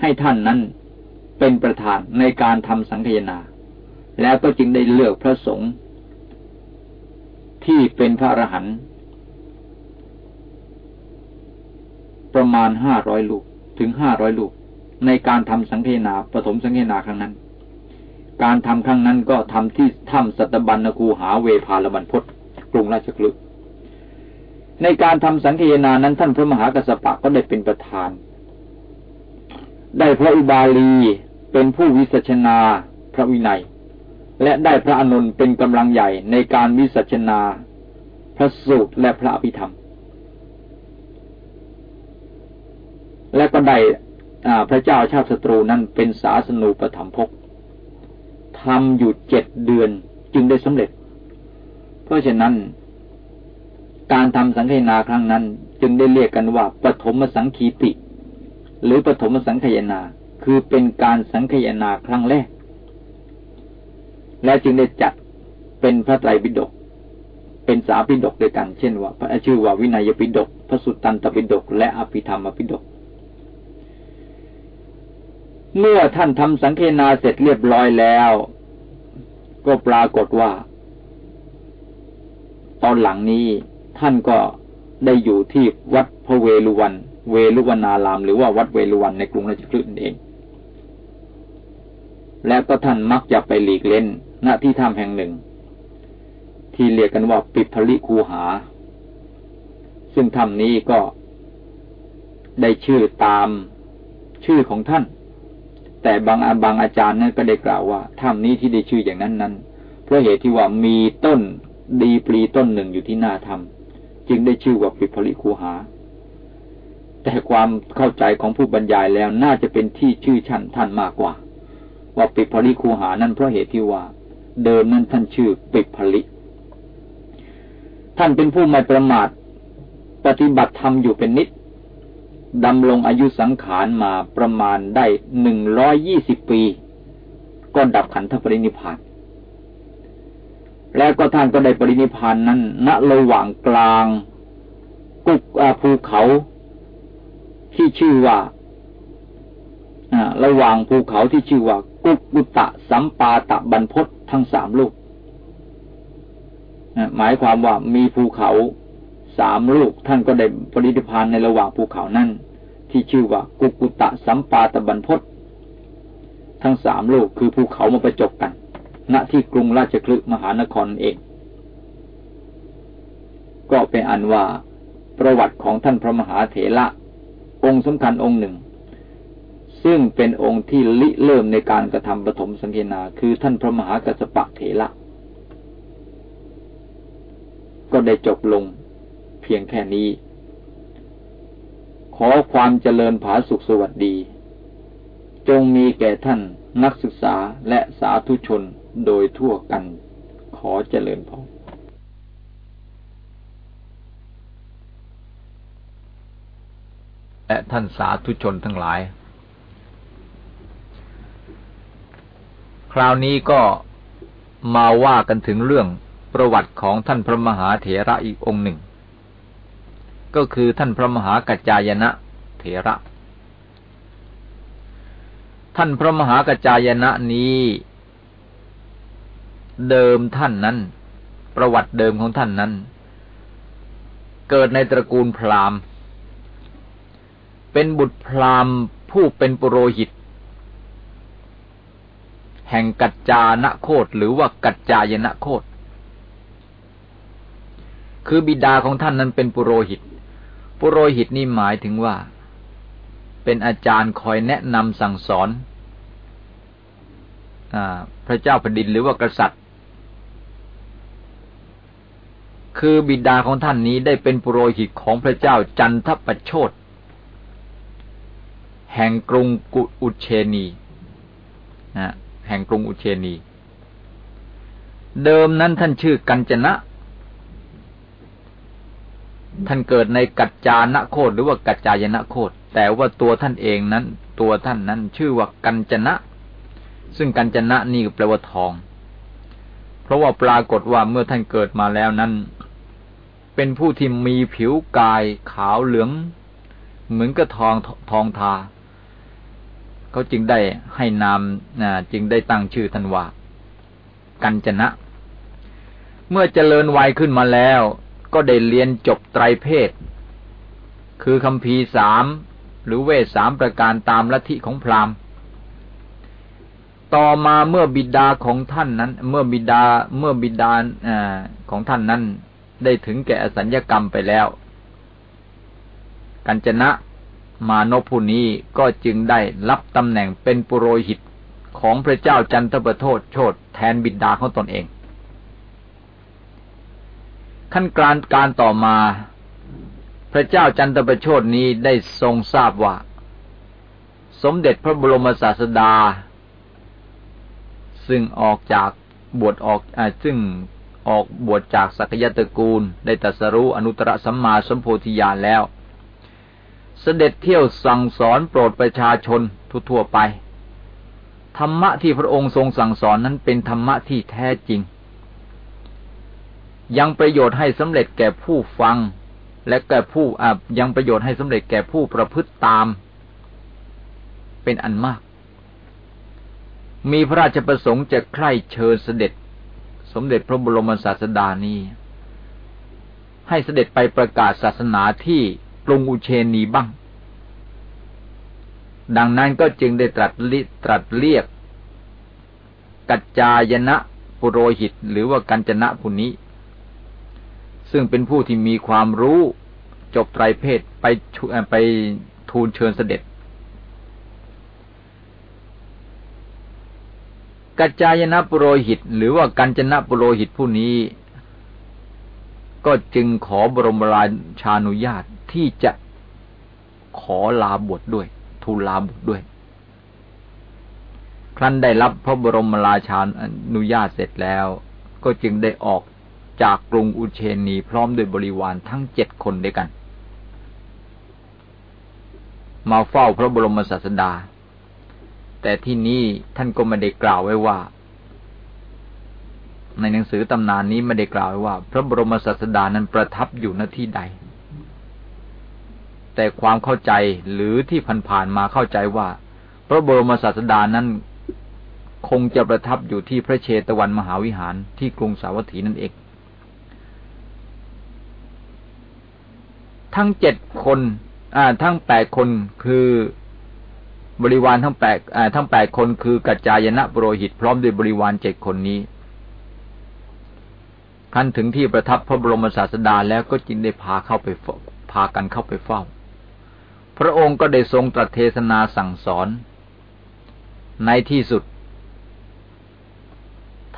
ให้ท่านนั้นเป็นประธานในการทำสังฆยนา แล้วก็จึงได้เลือกพระสงฆ์ที่เป็นพระอรหันต์ ประมาณห้าร้อยลูกถึงห้าร้อยลูก ในการทำสังเฆนาปฐมสังเฆนาครั้งนั้น การทำครั้งนั้นก็ทำที่ถ้ำสัตบัญนคูหาเวพาลบันพศกรุงราชกฤห์ในการทำสังเกนานั้นท่านพระมหากัสปะก็ได้เป็นประธาน ได้พระอุบาลีเป็นผู้วิสัชนาพระวินัย และได้พระอนุนเป็นกำลังใหญ่ในการวิสัชนา พระสูตรและพระอภิธรรม และก็ได้พระเจ้าชาติศัตรูนั้นเป็นสาสนูปธรรมภกทำอยู่เจ็ดเดือนจึงได้สำเร็จ เพราะฉะนั้น การทำสังเนาครั้งนั้น จึงได้เรียกกันว่าปฐมสังคีติ หรือปฐมสังขยนาคือเป็นการสังขยนาครั้งแรก และจึงได้จัดเป็นพระไตรปิฎกเป็นสาปิฎกด้วยกัน เช่นว่าชื่อว่าวินัยปิฎกพระสุตตันตปิฎกและอภิธรรมปิฎก เมื่อท่านทำสังเกนาเสร็จเรียบร้อยแล้ว ก็ปรากฏว่า ตอนหลังนี้ท่านก็ได้อยู่ที่วัดพระเวลุวัน เวลุวนาราม หรือว่าวัดเวลุวันในกรุงราชคฤห์เอง แล้วก็ท่านมักจะไปหลีกเล่นณที่ถ้ำแห่งหนึ่ง ที่เรียกกันว่าปิพลิคูหา ซึ่งถ้ำนี้ก็ได้ชื่อตามชื่อของท่าน แต่บางบางอาจารย์นั้นก็ได้กล่าวว่าถ้ำนี้ที่ได้ชื่ออย่างนั้นนั้น เพราะเหตุที่ว่ามีต้นดีปรีต้นหนึ่งอยู่ที่หน้าถ้ำจึงได้ชื่อว่าปิพลิคูหา แต่ความเข้าใจของผู้บรรยายแล้วน่าจะเป็นที่ชื่อชั้นท่านมากกว่า ว่าปิพลิคูหานั้นเพราะเหตุที่ว่า เดิมนั้นท่านชื่อปิพลิท่านเป็นผู้ไม่ประมาทปฏิบัติธรรมอยู่เป็นนิด ดำลงอายุสังขารมาประมาณได้หนึ่งร้อยยี่สิบปี ก็ดับขันธปรินิพานแล้วก็ท่านก็ได้ปรินิพานนั้น ณระหว่างกลาง กุกภูเขา ที่ชื่อว่าระหว่างภูเขาที่ชื่อว่า กุกกุตะสัมปาตะบรรพศทั้งสามลูกหมายความว่ามีภูเขา สามลูกท่านก็ได้ปรินิพานในระหว่างภูเขานั่นที่ชื่อว่ากุกุตะสัมปาตบันพศทั้งสามลูกคือภูเขามาประจบกัน ณที่กรุงราชคลึมหานครเอง ก็เป็นอันว่าประวัติของท่านพระมหาเถระองค์สำคัญองค์หนึ่ง ซึ่งเป็นองค์ที่ลิเริ่มในการกระทำปฐมสังเกนาคือท่านพระมหากัสปะเถระก็ได้จบลง พียงแค่นี้ ขอความเจริญผาสุขสวัสดี จงมีแก่ท่านนักศึกษาและสาธุชนโดยทั่วกัน ขอเจริญพรและท่านสาธุชนทั้งหลาย คราวนี้ก็มาว่ากันถึงเรื่องประวัติของท่านพระมหาเถระอีกองค์หนึ่ง ก็คือท่านพระมหากัจจายนะเถระ ท่านพระมหากัจจายนะนี้ เดิมท่านนั้น ประวัติเดิมของท่านนั้น เกิดในตระกูลพราหมณ์ เป็นบุตรพราหมณ์ผู้เป็นปุโรหิต แห่งกัจจานะโคดหรือว่ากัจจายนะโคดคือบิดาของท่านนั้นเป็นปุโรหิต ปุโรหิตนี่หมายถึงว่า เป็นอาจารย์คอยแนะนำสั่งสอนอพระเจ้าแผ่นดินหรือว่ากษัตริย์ คือบิดาของท่านนี้ได้เป็นปุโรหิตของพระเจ้าจันทประโชดแห่งกรุงกุอุเชนีนะแห่งกรุงอุเชนี เดิมนั้นท่านชื่อกัญจนะ ท่านเกิดในกัจจานะโคดหรือว่ากัจจายนะโคดแต่ว่าตัวท่านเองนั้น ตัวท่านนั้นชื่อว่ากัญจนะ ซึ่งกัญจนะนี่แปลว่าทอง เพราะว่าปรากฏว่าเมื่อท่านเกิดมาแล้วนั้น เป็นผู้ที่มีผิวกายขาวเหลือง เหมือนกับทองทองทา เขาจึงได้ให้นามจึงได้ตั้งชื่อท่านว่ากัญจนะ เมื่อเจริญวัยขึ้นมาแล้ว ก็ได้เรียนจบไตรเพศ คือคำพีสามหรือเวสสามประการตามลัทธิของพราหมณ์ ต่อมาเมื่อบิดาของท่านนั้น เมื่อบิดาเมื่อบิดาอของท่านนั้น ได้ถึงแก่อสัญญกรรมไปแล้ว กัญจนะมานพผู้นี้ก็จึงได้รับตำแหน่งเป็นปุโรหิตของพระเจ้าจันทประโทษโชดแทนบิดาของตนเอง ขั้นการการต่อมา พระเจ้าจันทประโชดนี้ได้ทรงทราบว่า สมเด็จพระบรมศาสดา ซึ่งออกจากบวชออกอซึ่งออกบวชจากสักยตระกูล ได้ตรัสรู้อนุตตรสัมมาสัมโพธิญาณแล้ว เสด็จเที่ยวสั่งสอนโปรดประชาชนทั่วไป ธรรมะที่พระองค์ทรงสั่งสอนนั้นเป็นธรรมะที่แท้จริง ยังประโยชน์ให้สำเร็จแก่ผู้ฟัง และแก่ผู้อยังประโยชน์ให้สำเร็จแก่ผู้ประพฤติตาม เป็นอันมาก มีพระราชประสงค์จะใคร่เชิญเสด็จ สมเด็จพระบรมศาสดานี้ให้เสด็จไปประกาศศาสนาที่กรุงอุเชนีบ้าง ดังนั้นก็จึงได้ตรัสลิตรัสเรียก กัจจายนะปุโรหิต หรือว่ากัญจนะผู้นี้ ซึ่งเป็นผู้ที่มีความรู้จบไตรเพศไปไปทูลเชิญเสด็จ กัจจายนะปุโรหิต หรือว่ากัญจนะปุโรหิตผู้นี้ ก็จึงขอบรมราชานุญาตที่จะขอลาบวชดด้วย ทูลลาบวชดด้วย ครั้นได้รับพระบรมราชานุญาตเสร็จแล้ว ก็จึงได้ออก จากกรุงอุเชนีพร้อมด้วยบริวารทั้งเจ็ดคนด้วยกัน มาเฝ้าพระบรมศาสดา แต่ที่นี้ท่านก็ไม่ได้กล่าวไว้ว่า ในหนังสือตำนานนี้ไม่ได้กล่าวไว้ว่า พระบรมศาสดานั้นประทับอยู่ณที่ใด แต่ความเข้าใจหรือที่ผ่านๆมาเข้าใจว่า พระบรมศาสดานั้นคงจะประทับอยู่ที่พระเชตวันมหาวิหารที่กรุงสาวัตถีนั่นเอง ทั้งเจ็ดคนอ่าทั้งแปดคนคือบริวารทั้งแปดอ่าทั้งแปดคนคือกัจจายนะปรโรหิต พร้อมด้วยบริวารเจ็ดคนนี้ขั้นถึงที่ประทับพระบรมศาสดาแล้วก็จึงได้พาเข้าไปพากันเข้าไปเฝ้า พระองค์ก็ได้ทรงตรัสเทศนาสั่งสอน ในที่สุด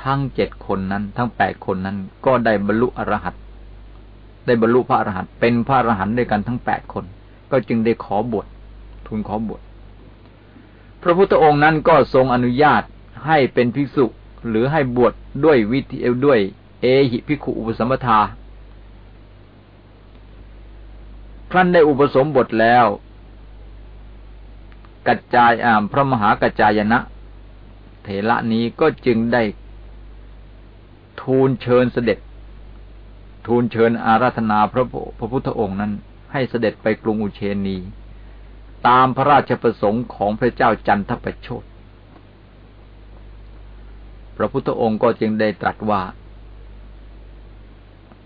ทั้งเจ็ดคนนั้น ทั้งแปดคนนั้นก็ได้บรรลุอรหัต ได้บรรลุพระอรหันต์เป็นพระอรหันต์ด้วยกันทั้งแปดคน ก็จึงได้ขอบวชทูลขอบวชพระพุทธองค์นั้นก็ทรงอนุญาตให้เป็นภิกษุหรือให้บวชดด้วยวิธีด้วย เอหิภิกขุอุปสมบทาครั้นได้อุปสมบทแล้ว กัจจายอามพระมหากัจจายนะ เถระนี้ก็จึงได้ทูลเชิญเสด็จ ทูลเชิญอาราธนาพระพระพุทธองค์นั้น ให้เสด็จไปกรุงอุเชนี ตามพระราชประสงค์ของพระเจ้าจันทประโชดพระพุทธองค์ก็จึงได้ตรัสว่า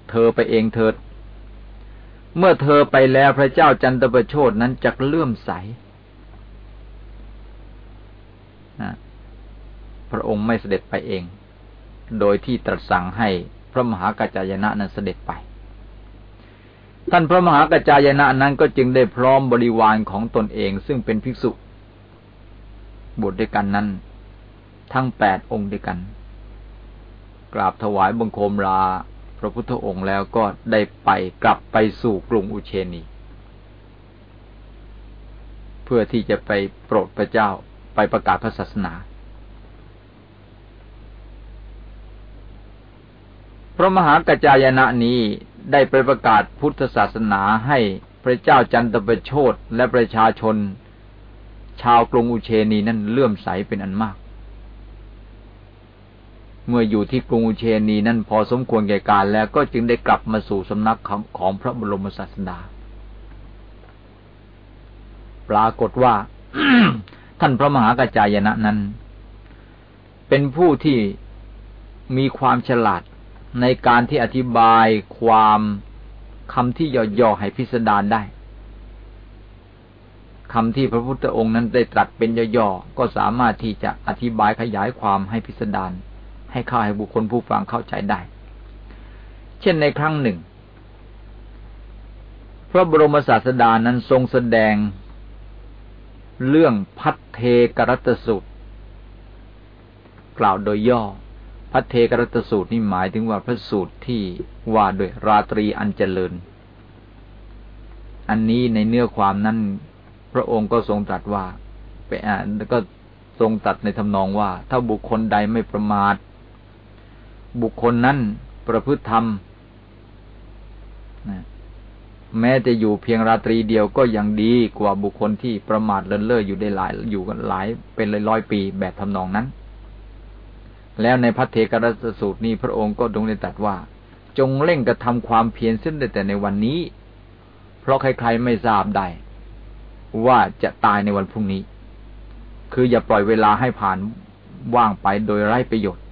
เธอไปเองเถิด เมื่อเธอไปแล้วพระเจ้าจันทประโชดนั้นจักเลื่อมใสนะพระองค์ไม่เสด็จไปเอง โดยที่ตรัสสั่งให้ ระมหากัจจายนะนั้นเสด็จไป ท่านพระมหากัจจายนะนั้นก็จึงได้พร้อมบริวารของตนเอง ซึ่งเป็นภิกษุบวชด้วยกันนั้น ทั้งแปดองค์ด้วยกัน กราบถวายบังคมลาพระพุทธองค์แล้วก็ได้ไปกลับไปสู่กรุงอุเชนี เพื่อที่จะไปโปรดพระเจ้าไปประกาศพระศาสนา พระมหากัจจายนะนี้ได้ไปประกาศพุทธศาสนาให้พระเจ้าจันทประโชดและประชาชน ชาวกรุงอุเชนีนั้นเลื่อมใสเป็นอันมาก เมื่ออยู่ที่กรุงอุเชนีนั่นพอสมควรแก่การแล้วก็จึงได้กลับมาสู่สำนักของพระบรมศาสดา ปรากฏว่าท่านพระมหากัจจายนะนั้น เป็นผู้ที่มีความฉลาด ในการที่อธิบายความคำที่ย่อๆให้พิสดารได้คำที่พระพุทธองค์นั้นได้ตรัสเป็นย่อๆก็สามารถที่จะอธิบายขยายความให้พิสดารให้เข้าให้บุคคลผู้ฟังเข้าใจได้ เช่นในครั้งหนึ่ง พระบรมศาสดานั้นทรงแสดง เรื่องพัทเทกรัตสูตร กล่าวโดยย่อ พัทเทกรัตสูตรนี่หมายถึงว่าพระสูตรที่ว่าโดยราตรีอันเจริญ อันนี้ในเนื้อความนั้น พระองค์ก็ทรงตรัสว่าไปอ่านก็ทรงตัดในทำนองว่า ถ้าบุคคลใดไม่ประมาท บุคคลนั้นประพฤติธรรมนะแม้จะอยู่เพียงราตรีเดียวก็ยังดีกว่าบุคคลที่ประมาทเลินเล่ออยู่ได้หลายอยู่กันหลายเป็นร้อยปีแบบทำนองนั้น แล้วในพระเทกรสสูตรนี้พระองค์ก็ทรงได้ตรัสว่า จงเร่งกระทำความเพียรซึ่งแต่ในวันนี้ เพราะใครๆไม่ทราบได้ ว่าจะตายในวันพรุ่งนี้ คืออย่าปล่อยเวลาให้ผ่านว่างไปโดยไร้ประโยชน์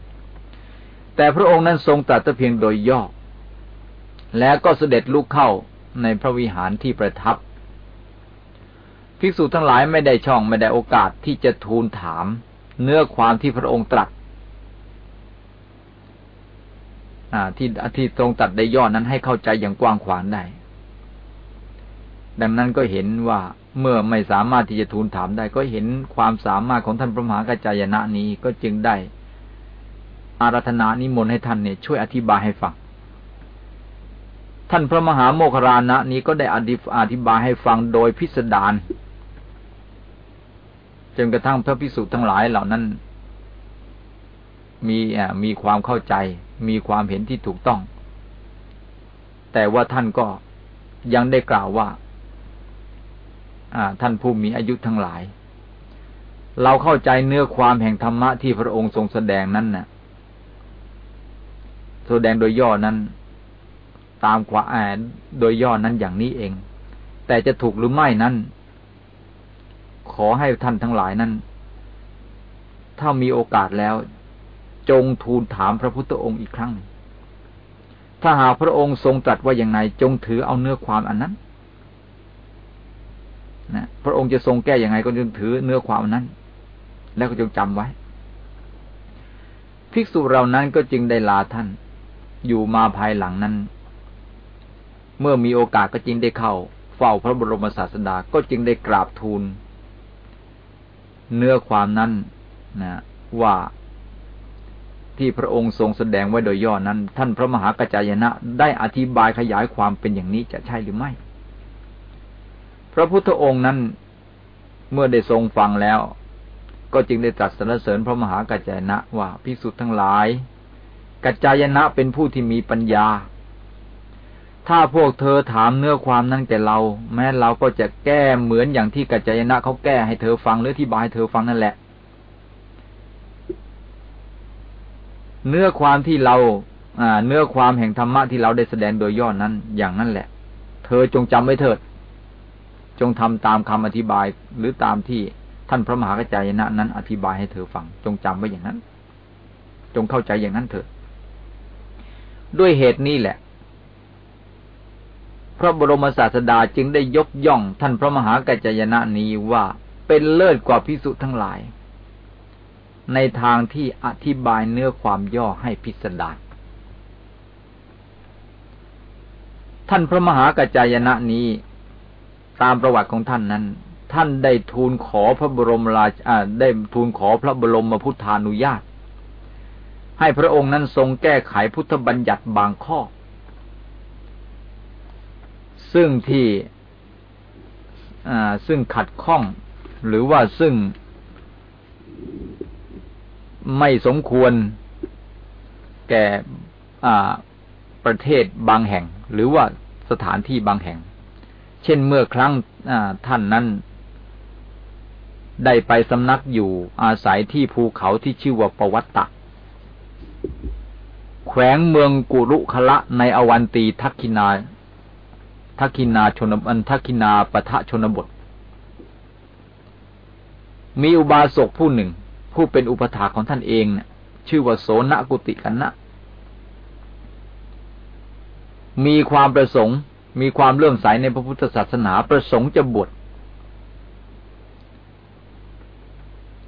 แต่พระองค์นั้นทรงตรัสเพียงโดยย่อ แล้วก็เสด็จลุกเข้าในพระวิหารที่ประทับ ภิกษุทั้งหลายไม่ได้ช่องไม่ได้โอกาสที่จะทูลถาม เนื้อความที่พระองค์ตรัส ที่ที่ทรงตัดได้ย่อนั้นให้เข้าใจอย่างกว้างขวางได้ ดังนั้นก็เห็นว่าเมื่อไม่สามารถที่จะทูลถามได้ ก็เห็นความสามารถของท่านพระมหากัจจายนะนี้ก็จึงได้ อารัธนานิมนต์ให้ท่านเนี่ยช่วยอธิบายให้ฟังท่านพระมหาโมครานะนี้ก็ได้อธิบายให้ฟังโดยพิสดารจนกระทั่งพระพิสุทั้งหลายเหล่านั้น มีมีความเข้าใจ มีความเห็นที่ถูกต้อง แต่ว่าท่านก็ยังได้กล่าวว่า ท่านผู้มีอายุทั้งหลาย เราเข้าใจเนื้อความแห่งธรรมะที่พระองค์ทรงแสดงนั้นนะ่ะแสดงโดยย่อนั้น ตามความอ่านโดยย่อนั้นอย่างนี้เอง แต่จะถูกหรือไม่นั้น ขอให้ท่านทั้งหลายนั้น ถ้ามีโอกาสแล้ว จงทูลถามพระพุทธองค์อีกครั้งถ้าหากพระองค์ทรงตรัสว่าอย่างไรจงถือเอาเนื้อความอันนั้นนะพระองค์จะทรงแก้อย่างไงก็จงถือเนื้อความนั้น แล้วก็จงจำไว้ ภิกษุเรานั้นก็จึงได้ลาท่าน อยู่มาภายหลังนั้น เมื่อมีโอกาสก็จึงได้เข้า เฝ้าพระบรมศาสดาก็จึงได้กราบทูล เนื้อความนั้นนะว่า ที่พระองค์ทรงแสดงไว้โดยย่อนั้น ท่านพระมหากัจจายนะได้อธิบายขยายความเป็นอย่างนี้จะใช่หรือไม่ พระพุทธองค์นั้นเมื่อได้ทรงฟังแล้ว ก็จึงได้ตรัสสรรเสริญพระมหากัจจายนะว่าพิสุทธ์ทั้งหลาย กัจจายนะเป็นผู้ที่มีปัญญา ถ้าพวกเธอถามเนื้อความนั้นแต่เรา แม้เราก็จะแก้เหมือนอย่างที่กัจจายนะเขาแก้ให้เธอฟังหรือที่บายให้เธอฟังนั่นแหละ เนื้อความที่เราเนื้อความแห่งธรรมะที่เราได้แสดงโดยย่อนนั้น อย่างนั้นแหละ เธอจงจำไว้เถิด จงทำตามคำอธิบายหรือตามที่ท่านพระมหากระจายนะนั้น อธิบายให้เธอฟัง จงจำไว้อย่างนั้น จงเข้าใจอย่างนั้นเถิด ด้วยเหตุนี้แหละ พระบรมศาสดาจึงได้ยกย่องท่านพระมหากัจจายนะนี้ว่าเป็นเลิศกว่าพิสุทั้งหลาย ในทางที่อธิบายเนื้อความย่อให้พิสดารท่านพระมหากัจจายนะนี้ ตามประวัติของท่านนั้น ท่านได้ทูลขอพระบรมราชาได้ทูลขอพระบรมพุทธานุญาต ให้พระองค์นั้นทรงแก้ไขพุทธบัญญัติบางข้อ ซึ่งที่ซึ่งขัดข้องหรือว่าซึ่ง ไม่สมควรแก่ประเทศบางแห่ง หรือว่าสถานที่บางแห่ง เช่นเมื่อครั้งท่านนั้น ได้ไปสำนักอยู่อาศัยที่ภูเขาที่ชื่อว่าปวัตตะแขวงเมืองกุรุคละในอวันตีทักคินาทักคินาชนบันทักคินาปะทะชนบท มีอุบาสกผู้หนึ่ง ผู้เป็นอุปถาของท่านเองเนี่ยชื่อว่าโสนกุติกันนะมีความประสงค์ มีความเลื่อมใสในพระพุทธศาสนาประสงค์จะบวช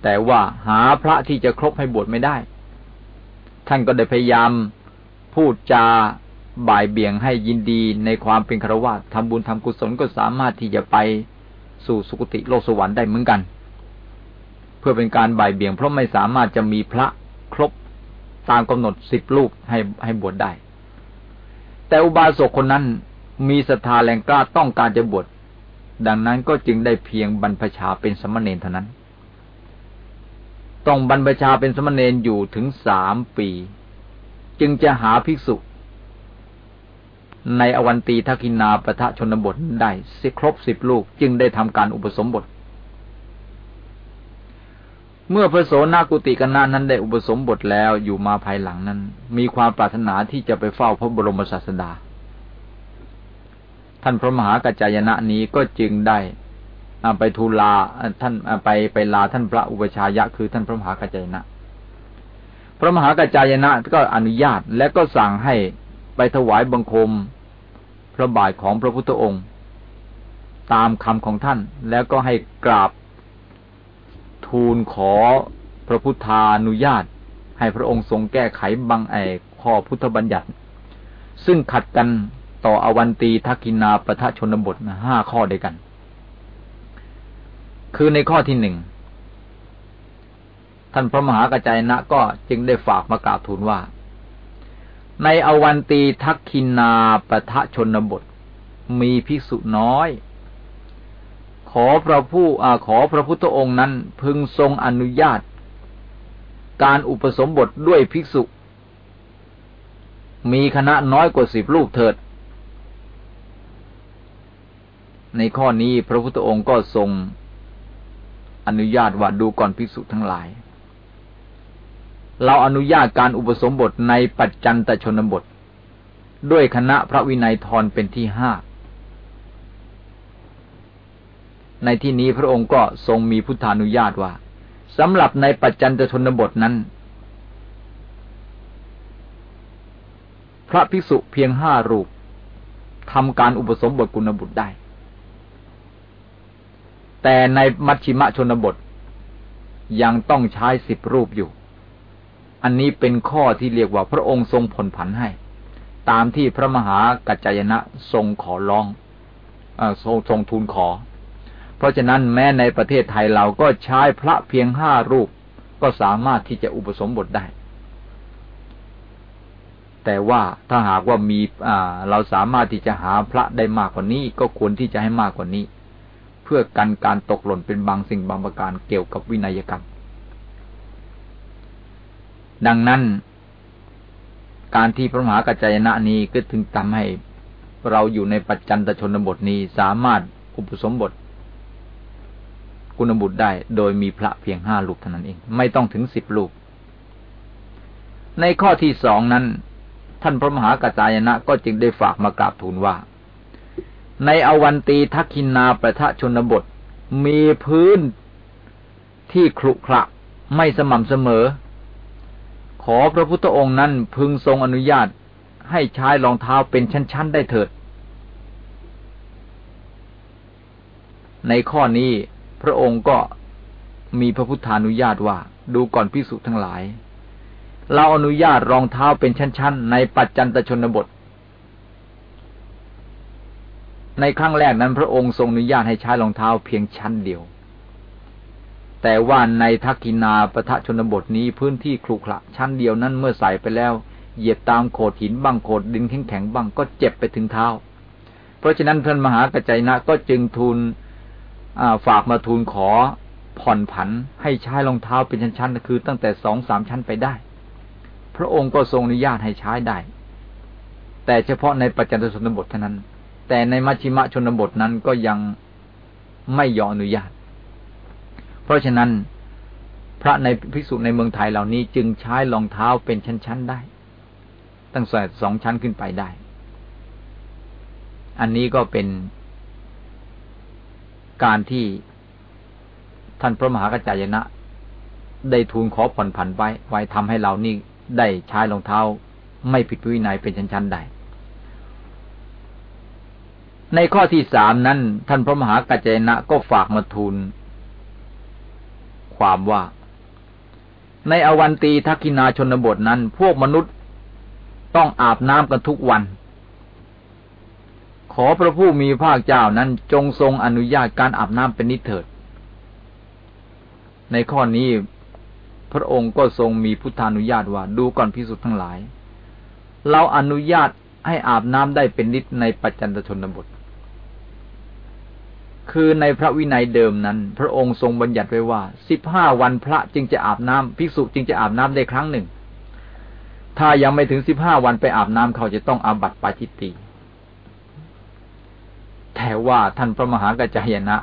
แต่ว่าหาพระที่จะครบให้บวชไม่ได้ ท่านก็ได้พยายามพูดจาบ่ายเบี่ยงให้ยินดีในความเป็นครวญทำบุญทำกุศลก็สามารถที่จะไปสู่สุคติโลกสวรรค์ได้เหมือนกัน พื่อเป็นการบ่ายเบี่ยง เพราะไม่สามารถจะมีพระครบตามกำหนดสิบรูปให้ให้บวชได้ แต่อุบาสกคนนั้นมีศรัทธาแรงกล้าต้องการจะบวชดังนั้นก็จึงได้เพียงบรรพชาเป็นสมณเณรเท่านั้น ต้องบรรพชาเป็นสมณเณรอยู่ถึงสามปี จึงจะหาภิกษุ ในอวันตีทักินาปะทะชนบทได้สิครบสิบลูกจึงได้ทำการอุปสมบท เมื่อพระโสนากุติกนานั้นได้อุปสมบทแล้วอยู่มาภายหลังนั้น มีความปรารถนาที่จะไปเฝ้าพระบรมศาสดา ท่านพระมหากัจจายนะนี้ก็จึงได้ไปทูลลาท่านไปไปลาท่านพระอุปชายะ คือท่านพระมหากัจจายนะ พระมหากัจจายนะก็อนุญาตและก็สั่งให้ไปถวายบังคม พระบาทของพระพุทธองค์ ตามคำของท่านแล้วก็ให้กราบ ทูลขอพระพุทธานุญาต ให้พระองค์ทรงแก้ไขบางไอข้อพุทธบัญญัติ ซึ่งขัดกันต่ออวันตีทักกินาปทะชนบทห้าข้อด้วยกัน คือในข้อที่หนึ่งท่านพระมหากระจายนะก็จึงได้ฝากมากราบทูลว่า ในอวันตีทักคินาปทะชนบท มีภิกษุน้อย อพระผู้อขอพระพุทธองค์นั้นพึงทรงอนุญาต การอุปสมบทด้วยภิกษุ มีคณะน้อยกว่าสิบลูกเถิด ในข้อนี้พระพุทธองค์ก็ทรงอนุญาตว่าดูก่อนภิกษุทั้งหลาย เราอนุญาตการอุปสมบทในปัจจันตชนบท ด้วยคณะพระวินัยทรเป็นที่ห้า ในที่นี้พระองค์ก็ทรงมีพุทธานุญาตว่าสำหรับในปัจจันตชนบทนั้น พระภิกษุเพียงห้ารูปทำการอุปสมบทกุณบุตรได้ แต่ในมัชชิมะชนบท ยังต้องใช้สิบรูปอยู่ อันนี้เป็นข้อที่เรียกว่าพระองค์ทรงผลผันให้ ตามที่พระมหากัจจายนะทรงขอร้องอทรงทรงทูลขอ เพราะฉะนั้นแม้ในประเทศไทยเราก็ใช้พระเพียงห้ารูป ก็สามารถที่จะอุปสมบทได้ แต่ว่าถ้าหากว่ามีเราสามารถที่จะหาพระได้มากกว่านี้ ก็ควรที่จะให้มากกว่านี้ เพื่อกันการตกหล่นเป็นบางสิ่งบางประการเกี่ยวกับวินัยกรรม ดังนั้น การที่พระมหากัจจายนะนี้ก็ถึงทำให้เราอยู่ในปัจจันตชนบทนี้สามารถอุปสมบท คุณบุตรได้ โดยมีพระเพียงห้าลูกเท่านั้นเอง ไม่ต้องถึงสิบลูก ในข้อที่สองนั้น ท่านพระมหากัจจายนะก็จึงได้ฝากมากราบทูลว่า ในอวันตีทักขินาประทะชนบท มีพื้นที่ครุขระไม่สม่ำเสมอ ขอพระพุทธองค์นั้นพึงทรงอนุญาตให้ใช้รองเท้าเป็นชั้น ๆ ได้เถิด ในข้อนี้ พระองค์ก็มีพระพุทธานุญาตว่า ดูก่อนพิสุทั้งหลาย เราอนุญาตรองเท้าเป็นชั้น ๆ ในปัจจันตชนบท ในครั้งแรกนั้นพระองค์ทรงอนุญาตให้ใช้รองเท้าเพียงชั้นเดียว แต่ว่าในทักกินาปทะชนบทนี้พื้นที่ครุขระชั้นเดียวนั้นเมื่อใส่ไปแล้ว เหยียบตามโขดหินบ้างโขดดินแข็งๆบ้างก็เจ็บไปถึงเท้า เพราะฉะนั้นท่านมหากระจายนะก็จึงทูล ฝากมาทูลขอผ่อนผันให้ใช้รองเท้าเป็นชั้นๆคือตั้งแต่สองสามชั้นไปได้ พระองค์ก็ทรงอนุญาตให้ใช้ได้ แต่เฉพาะในปัจจันตชนบทเท่านั้น แต่ในมัชชิมะชนบทนั้นก็ยังไม่ยอมอนุญาต เพราะฉะนั้นพระในภิกษุในเมืองไทยเหล่านี้จึงใช้รองเท้าเป็นชั้นๆได้ ตั้งแต่สองชั้นขึ้นไปได้ อันนี้ก็เป็น การที่ท่านพระมหากัจจายนะ ได้ทูลขอผ่อนผันไว้ ไว้ทำให้เรานี่ได้ใช้รองเท้า ไม่ผิดวินัยเป็นชั้นๆได้ในข้อที่สามนั้น ท่านพระมหากัจจายนะก็ฝากมาทูลความว่า ในอวันตีทักกินาชนบทนั้น พวกมนุษย์ต้องอาบน้ำกันทุกวัน ขอพระผู้มีภาคเจ้านั้นจงทรงอนุญาตการอาบน้ำเป็นนิเถิด ในข้อนี้พระองค์ก็ทรงมีพุทธานุญาตว่าดูก่อนพิสุทธ์ทั้งหลาย เราอนุญาตให้อาบน้ำได้เป็นนิดในปัจจันตชนบท คือในพระวินัยเดิมนั้น พระองค์ทรงบัญญัติไว้ว่าสิบห้าวันพระจึงจะอาบน้ำภิกษุจึงจะอาบน้ำได้ครั้งหนึ่ง ถ้ายังไม่ถึงสิบห้าวันไปอาบน้ำเขาจะต้องอาบัติปาจิตตี แต่ว่าท่านพระมหากระจายนะ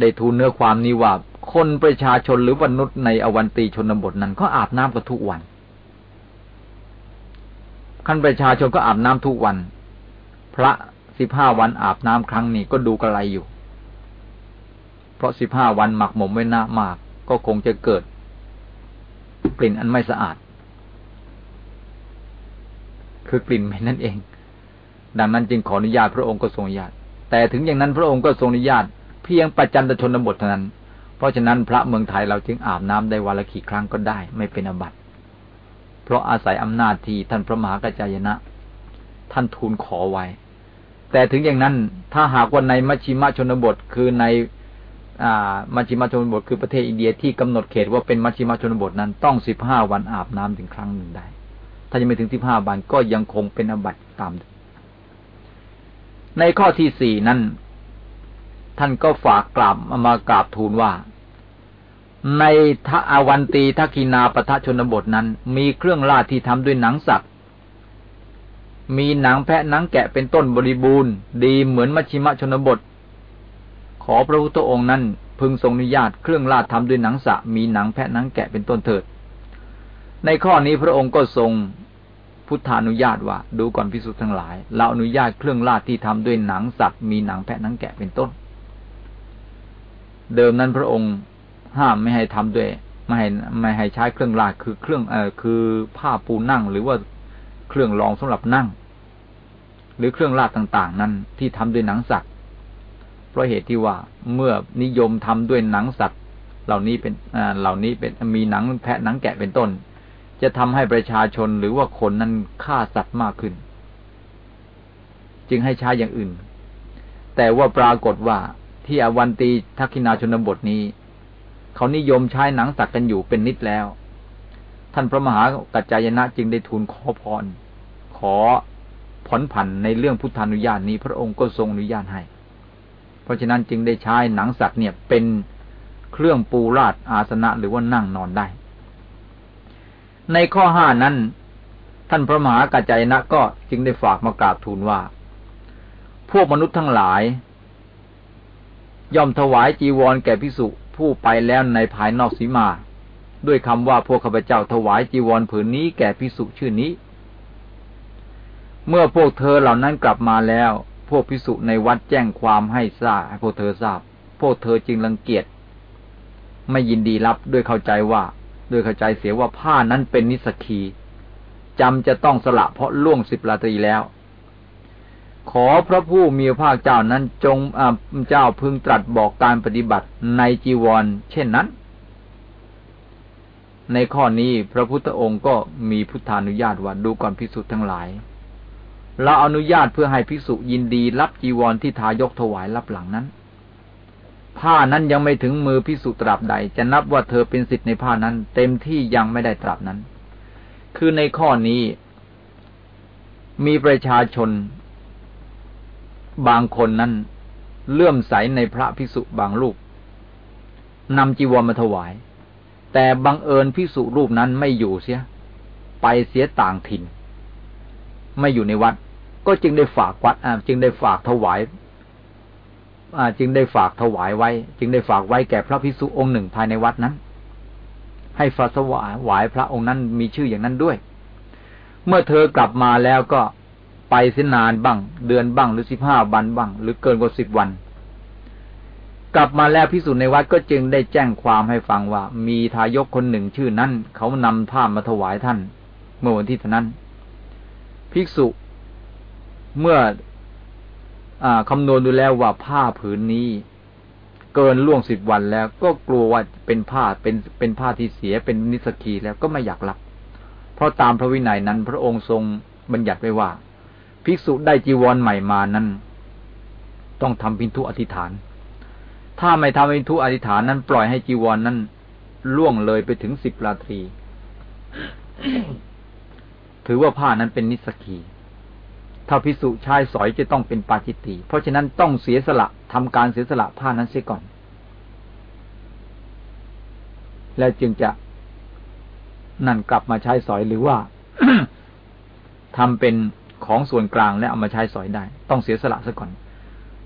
ได้ทูลเนื้อความนี้ว่า คนประชาชนหรือมนุษย์ในอวันตีชนบทนั้น ก็อาบน้ำกันทุกวันขั้นประชาชนก็อาบน้ำทุกวัน พระสิบห้าวันอาบน้ำครั้งนี้ก็ดูกระไรอยู่ เพราะสิบห้าวันหมักหมมไว้นามาก ก็คงจะเกิด กลิ่นอันไม่สะอาด คือกลิ่นไม่นั่นเอง ดังนั้นจึงขออนุญาตพระองค์ก็ทรงอนุญาต แต่ถึงอย่างนั้นพระองค์ก็ทรงอนุญาต เพียงประจันตชนบทเท่านั้น เพราะฉะนั้นพระเมืองไทยเราจึงอาบน้ำได้วันละกี่ครั้งก็ได้ ไม่เป็นอบัติเพราะอาศัยอำนาจที่ท่านพระมหากัจจายนะ ท่านทูลขอไว้ แต่ถึงอย่างนั้นถ้าหากว่าในมัชชิมชนบทคือในมัชชิมชนบทคือประเทศอินเดียที่กำหนดเขตว่าเป็นมัชชิมชนบทนั้นต้องสิบห้าวันอาบน้ำถึงครั้งหนึ่งได้ ถ้ายังไม่ถึงสิบห้าวันก็ยังคงเป็นอบัติตาม ในข้อที่สี่นั้น ท่านก็ฝากกราบมากราบทูลว่า ในทะอาวันตีทักินาปทะชนบทนั้น มีเครื่องราชที่ทำด้วยหนังสัตว์มีหนังแพะหนังแกะเป็นต้นบริบูรณ์ ดีเหมือนมัชิมชนบท ขอพระพุทธองค์นั้นพึงทรงอนุญาตเครื่องราชทำด้วยหนังสะมีหนังแพะหนังแกะเป็นต้นเถิด ในข้อนี้พระองค์ก็ทรง พุทธานุญาตว่า ดูก่อนพิสุทธ์ทั้งหลาย เราอนุญาตเครื่องราชที่ทำด้วยหนังสัตว์มีหนังแพะหนังแกะเป็นต้น เดิมนั้นพระองค์ห้ามไม่ให้ทำด้วย ไม่ให้ไม่ให้ใช้เครื่องราชคือเครื่องเอ่อคือผ้าปูนั่งหรือว่าเครื่องรองสำหรับนั่ง หรือเครื่องลาดต่าง ๆ นั้นที่ทำด้วยหนังสัตว์เพราะเหตุที่ว่าเมื่อนิยมทำด้วยหนังสัตว์ เหล่านี้เป็นเหล่านี้เป็นมีหนังแพะหนังแกะเป็นต้น จะทำให้ประชาชนหรือว่าคนนั้นฆ่าสัตว์มากขึ้น จึงให้ใช้อย่างอื่น แต่ว่าปรากฏว่าที่อวันตีทักษิณาชนบทนี้ เขานิยมใช้หนังสัตว์กันอยู่เป็นนิดแล้ว ท่านพระมหากัจจายนะจึงได้ทูลขอพร ขอผ่อนผันในเรื่องพุทธานุญาตนี้พระองค์ก็ทรงอนุญาตให้ เพราะฉะนั้นจึงได้ใช้หนังสัตว์เนี่ยเป็นเครื่องปูราดอาสนะหรือว่านั่งนอนได้ ในข้อห้านั้น ท่านพระมหากัจจายนะก็จึงได้ฝากมากราบทูลว่า พวกมนุษย์ทั้งหลาย ย่อมถวายจีวรแก่พิสุผู้ไปแล้วในภายนอกสีมา ด้วยคำว่าพวกข้าพเจ้าถวายจีวรผืนนี้แก่พิสุชื่อนี้ เมื่อพวกเธอเหล่านั้นกลับมาแล้ว พวกพิสุในวัดแจ้งความให้ทราบให้พวกเธอทราบ พวกเธอจึงรังเกียจไม่ยินดีรับด้วยเข้าใจว่า โดยเข้าใจเสียว่าผ้านั้นเป็นนิสกีจำจะต้องสละเพราะล่วงสิบราตรีแล้ว ขอพระผู้มีพระเจ้านั้นจงเจ้าพึงตรัสบอกการปฏิบัติในจีวร เช่นนั้น ในข้อนี้พระพุทธองค์ก็มีพุทธานุญาตว่าดูก่อนพิสุทั้งหลาย เราอนุญาตเพื่อให้พิสุยินดีรับจีวรที่ทายกถวายรับหลังนั้น ผ้านั้นยังไม่ถึงมือพิสุตราบใด จะนับว่าเธอเป็นสิทธิ์ในผ้านั้น เต็มที่ยังไม่ได้ตราบนั้น คือในข้อนี้ มีประชาชน บางคนนั้น เลื่อมใสในพระพิสุบางรูปนำจีวรมาถวาย แต่บังเอิญพิสุรูปนั้นไม่อยู่เสีย ไปเสียต่างถิ่น ไม่อยู่ในวัด ก็จึงได้ฝากวัดจึงได้ฝากถวาย จึงได้ฝากถวายไว้ จึงได้ฝากไว้แก่พระพิสุองค์หนึ่งภายในวัดนั้น ให้ฝากถวายหวายพระองค์นั้นมีชื่ออย่างนั้นด้วย เมื่อเธอกลับมาแล้วก็ไปเส้นนานบ้าง เดือนบ้างหรือสิบห้าวันบ้าง หรือเกินกว่าสิบวัน กลับมาแล้วพิสุในวัดก็จึงได้แจ้งความให้ฟังว่า มีทายกคนหนึ่งชื่อนั้น เขานำผ้ามาถวายท่าน เมื่อวันที่นั้น ภิกษุเมื่อ คำนวณดูแล้วว่าผ้าผืนนี้ เกินล่วงสิบวันแล้ว ก็กลัวว่าเป็นผ้าเป็นเป็นผ้าที่เสียเป็นนิสกีแล้วก็ไม่อยากรับ เพราะตามพระวินัยนั้น พระองค์ทรงบัญญัติไว้ว่า ภิกษุได้จีวรใหม่มานั้น ต้องทำพินทุอธิษฐาน ถ้าไม่ทำพินทุอธิษฐานนั้น ปล่อยให้จีวรนนั้น ล่วงเลยไปถึงสิบราตรี ถือว่าผ้านั้นเป็นนิสกี ถ้าพิสุชายสอยจะต้องเป็นปาจิตติเพราะฉะนั้นต้องเสียสละทำการเสียสละผ้านั้นเสียก่อน แล้วจึงจะนั่นกลับมาใช้สอยหรือว่าทำเป็นของส่วนกลางและเอามาใช้สอยได้ ต้องเสียสละซะก่อน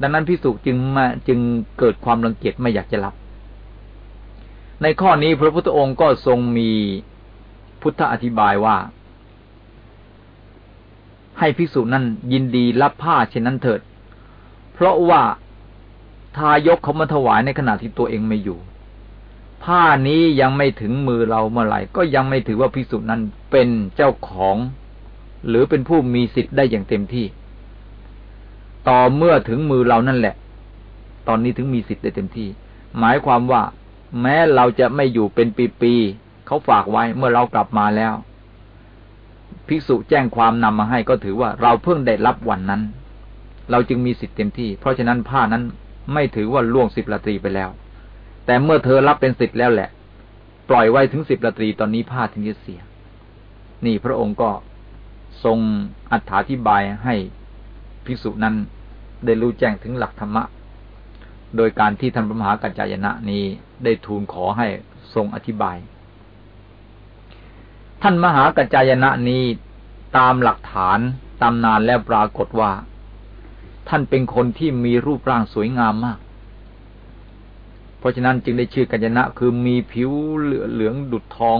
ดังนั้นพิสุจึงมาจึงเกิดความรังเกียจไม่อยากจะรับ ในข้อนี้พระพุทธองค์ก็ทรงมีพุทธอธิบายว่า ให้ภิกษุนั้นยินดีรับผ้าเช่นนั้นเถิด เพราะว่าทายกเขามาถวายในขณะที่ตัวเองไม่อยู่ ผ้านี้ยังไม่ถึงมือเราเมื่อไหร่ก็ยังไม่ถือว่าภิกษุนั้นเป็นเจ้าของ หรือเป็นผู้มีสิทธิ์ได้อย่างเต็มที่ ต่อเมื่อถึงมือเรานั่นแหละ ตอนนี้ถึงมีสิทธิ์ได้เต็มที่ หมายความว่า แม้เราจะไม่อยู่เป็นปีๆเขาฝากไว้เมื่อเรากลับมาแล้ว ภิกษุแจ้งความนำมาให้ก็ถือว่าเราเพิ่งได้รับวันนั้น เราจึงมีสิทธิ์เต็มที่ เพราะฉะนั้นผ้านั้นไม่ถือว่าล่วงสิบราตรีไปแล้ว แต่เมื่อเธอรับเป็นสิทธิ์แล้วแหละ ปล่อยไว้ถึงสิบราตรีตอนนี้ผ้าถึงจะเสีย นี่พระองค์ก็ทรงอธิบายให้ภิกษุนั้นได้รู้แจ้งถึงหลักธรรมะ โดยการที่ท่านพระมหากัจจายนะนี้ได้ทูลขอให้ทรงอธิบาย ท่านมหากัจจายนะนี้ตามหลักฐานตำนานแล้วปรากฏว่า ท่านเป็นคนที่มีรูปร่างสวยงามมาก เพราะฉะนั้นจึงได้ชื่อกัจจนะคือมีผิวเหลืองดุดทอง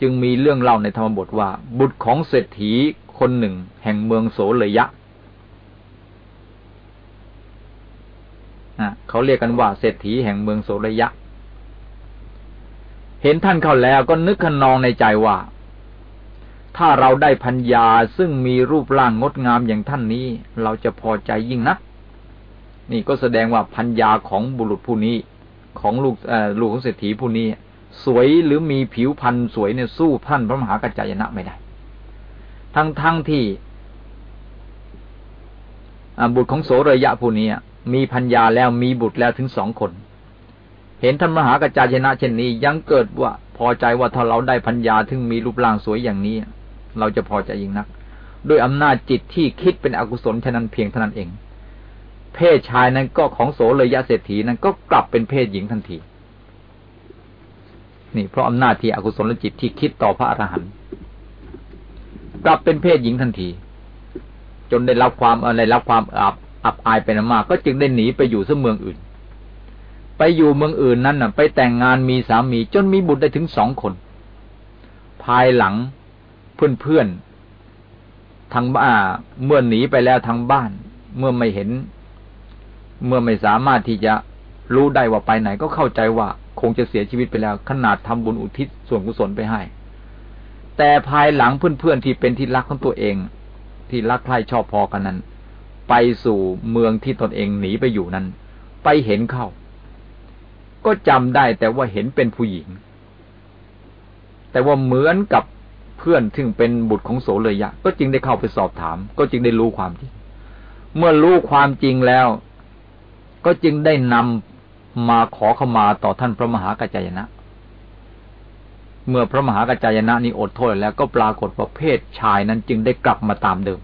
จึงมีเรื่องเล่าในธรรมบทว่า บุตรของเศรษฐีคนหนึ่ง แห่งเมืองโสเลยะเขาเรียกกันว่าเศรษฐีแห่งเมืองโสระยะ เห็นท่านเข้าแล้วก็นึกขนองในใจว่า ถ้าเราได้พัญญาซึ่งมีรูปร่างงดงามอย่างท่านนี้ เราจะพอใจยิ่งนักนี่ก็แสดงว่าพัญญาของบุรุษผู้นี้ ของลูกลูกของเศรษฐีผู้นี้ สวยหรือมีผิวพรรณสวยเนี่ยสู้ท่านพระมหากัจจายนะไม่ได้ ทั้งทั้งที่บุตรของโสรยะผู้นี้มีพัญญาแล้วมีบุตรแล้วถึงสองคน เห็นท่านมหากัจจายนะเช่นนี้ยังเกิดว่าพอใจว่าถ้าเราได้พัญญาถึงมีรูปร่างสวยอย่างนี้ เราจะพอใจยิ่งนัก ด้วยอำนาจจิตที่คิดเป็นอกุศลฉะนั้นเพียงเท่านั้นเอง เพศชายนั้นก็ของโสเลยยะเศรษฐีนั้นก็กลับเป็นเพศหญิงทันที นี่เพราะอำนาจที่อกุศลจิตที่คิดต่อพระอรหันต์กลับเป็นเพศหญิงทันที จนได้รับความอะไรรับความอับอับอายเป็นมาก ก็จึงได้หนีไปอยู่ซึ่งเมืองอื่น ไปอยู่เมืองอื่นนั้นน่ะ ไปแต่งงานมีสามีจนมีบุตรได้ถึงสองคน ภายหลังเพื่อนทางบ้านเมื่อหนีไปแล้วทางบ้าน เมื่อไม่เห็น เมื่อไม่สามารถที่จะรู้ได้ว่าไปไหนก็เข้าใจว่าคงจะเสียชีวิตไปแล้ว ขนาดทำบุญอุทิศส่วนกุศลไปให้ แต่ภายหลังเพื่อนๆที่เป็นที่รักของตัวเอง ที่รักใคร่ชอบพอกันนั้น ไปสู่เมืองที่ตนเองหนีไปอยู่นั้น ไปเห็นเข้า ก็จำได้แต่ว่าเห็นเป็นผู้หญิง แต่ว่าเหมือนกับเพื่อนซึ่งเป็นบุตรของโสเลยะ ก็จึงได้เข้าไปสอบถาม ก็จึงได้รู้ความจริง เมื่อรู้ความจริงแล้ว ก็จึงได้นำมาขอขมาต่อท่านพระมหากัจจายนะ เมื่อพระมหากัจจายนะนี้อดโทษแล้วก็ปรากฏว่าเพศชายนั้นจึงได้กลับมาตามเดิม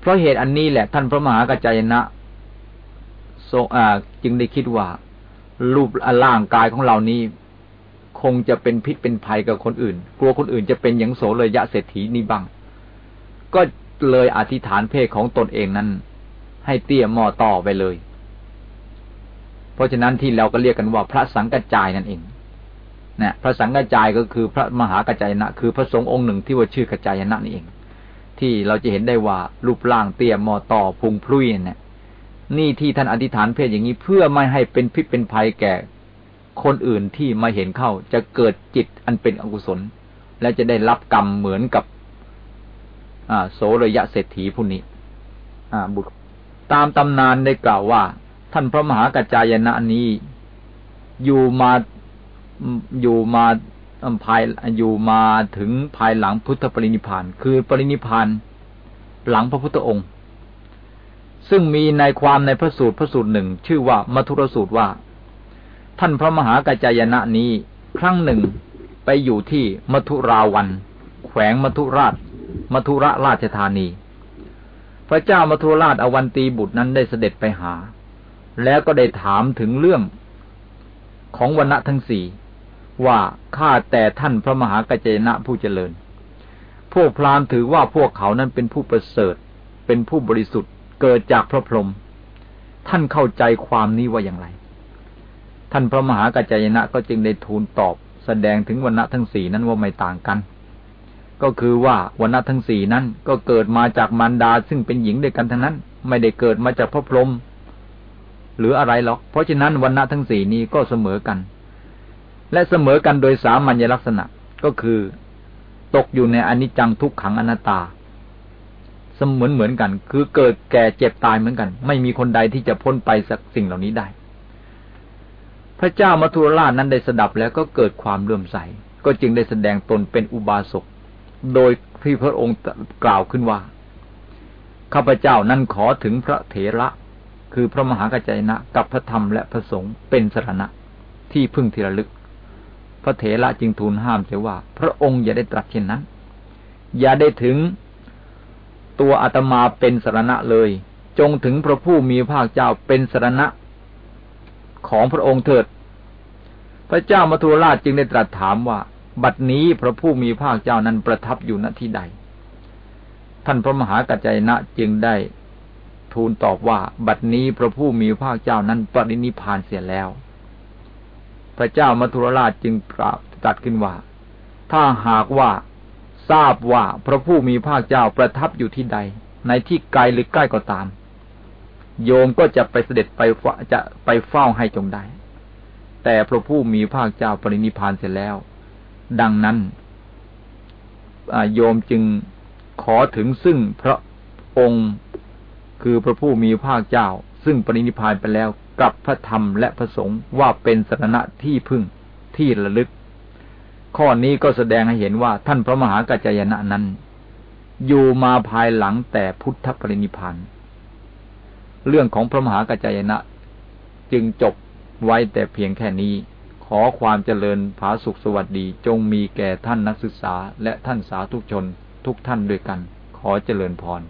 เพราะเหตุอันนี้แหละท่านพระมหากัจจายนะทรงจึงได้คิดว่า รูปร่างกายของเรานี้ คงจะเป็นพิษเป็นภัยกับคนอื่น กลัวคนอื่นจะเป็นอย่างโสเลยยะเศรษฐีนี้บ้าง ก็เลยอธิษฐานเพศของตนเองนั้น ให้เตี้ยมอต่อไปเลย เพราะฉะนั้นที่เราก็เรียกกันว่าพระสังกัจจายนั่นเองนะพระสังกัจจายก็คือพระมหากัจจายนะ คือพระสงฆ์องค์หนึ่งที่ว่าชื่อกัจจายนะนี่เอง ที่เราจะเห็นได้ว่ารูปร่างเตี้ยมอต่อพุงพลุยเนี่ย นี่ที่ท่านอธิษฐานเพศอย่างนี้เพื่อไม่ให้เป็นพิษเป็นภัยแก่ คนอื่นที่มาเห็นเข้าจะเกิดจิตอันเป็นอกุศล และจะได้รับกรรมเหมือนกับโสระยะเศรษฐีผู้นี้บุตรตามตำนานได้กล่าวว่า ท่านพระมหากัจจายนะนี้อยู่มาอยู่มาภายอยู่มาถึงภายหลังพุทธปรินิพาน คือปรินิพานหลังพระพุทธองค์ ซึ่งมีในความในพระสูตรพระสูตรหนึ่ง ชื่อว่ามัทุรสูตรว่า ท่านพระมหากัจจายนะนี้ ครั้งหนึ่งไปอยู่ที่มัทุราวัน แขวงมัทุราชมัทุระราชธานี พระเจ้ามัทุราชอวันตีบุตรนั้นได้เสด็จไปหา แล้วก็ได้ถามถึงเรื่องของวันณะทั้งสี่ว่าข้าแต่ท่านพระมหากัจจายนะผู้เจริญ พวกพราหมณ์ถือว่าพวกเขานั้นเป็นผู้ประเสริฐ เป็นผู้บริสุทธิ์ เกิดจากพระพรหมท่านเข้าใจความนี้ว่าอย่างไร ท่านพระมหากัจจายนะก็จึงได้ทูลตอบ แสดงถึงวันณะทั้งสี่นั้นว่าไม่ต่างกัน ก็คือว่าวันณะทั้งสี่นั้นก็เกิดมาจากมารดาซึ่งเป็นหญิงด้วยกันทั้งนั้น ไม่ได้เกิดมาจากพระพรหมหรืออะไรหรอก เพราะฉะนั้นวันณะทั้งสี่นี้ก็เสมอกัน และเสมอกันโดยสามัญลักษณะก็คือ ตกอยู่ในอนิจจังทุกขังอนัตตา เสมือนเหมือนกัน คือเกิดแก่เจ็บตายเหมือนกัน ไม่มีคนใดที่จะพ้นไปสักสิ่งเหล่านี้ได้ พระเจ้ามัทุรราชนั้นได้สดับแล้วก็เกิดความเลื่อมใส ก็จึงได้แสดงตนเป็นอุบาสกโดยที่พระองค์กล่าวขึ้นว่าข้าพเจ้านั้นขอถึงพระเถระ คือพระมหากัจจายนะกับพระธรรมและพระสงฆ์เป็นสรณะที่พึ่งทีระลึก พระเถระจึงทูลห้ามเสียว่า พระองค์อย่าได้ตรัสเช่นนั้น อย่าได้ถึง ตัวอาตมาเป็นสรณะเลย จงถึงพระผู้มีภาคเจ้าเป็นสรณะของพระองค์เถิด พระเจ้ามัทุราชจึงได้ตรัสถามว่า บัดนี้พระผู้มีภาคเจ้านั้นประทับอยู่ณที่ใด ท่านพระมหากัจจยนะจึงได้ทูลตอบว่า บัดนี้พระผู้มีภาคเจ้านั้นปรินิพานเสียแล้ว พระเจ้ามัทุราชจึงตรัสขึ้นว่า ถ้าหากว่า ทราบว่าพระผู้มีภาคเจ้าประทับอยู่ที่ใด ในที่ไกลหรือใกล้ก็ตาม โยมก็จะไปเสด็จไปจะไปเฝ้าให้จงได้ แต่พระผู้มีภาคเจ้าปรินิพานเสร็จแล้ว ดังนั้นโยมจึงขอถึงซึ่งพระองค์คือพระผู้มีภาคเจ้า ซึ่งปรินิพานไปแล้วกับพระธรรมและพระสงฆ์ว่าเป็นสรณะที่พึ่งที่ระลึก ข้อนี้ก็แสดงให้เห็นว่าท่านพระมหากัจจายนะนั้น อยู่มาภายหลังแต่พุทธปรินิพานเรื่องของพระมหากัจจายนะ จึงจบไว้แต่เพียงแค่นี้ ขอความเจริญผาสุขสวัสดีจงมีแก่ท่านนักศึกษาและท่านสาธุชนทุกท่านด้วยกัน ขอเจริญพร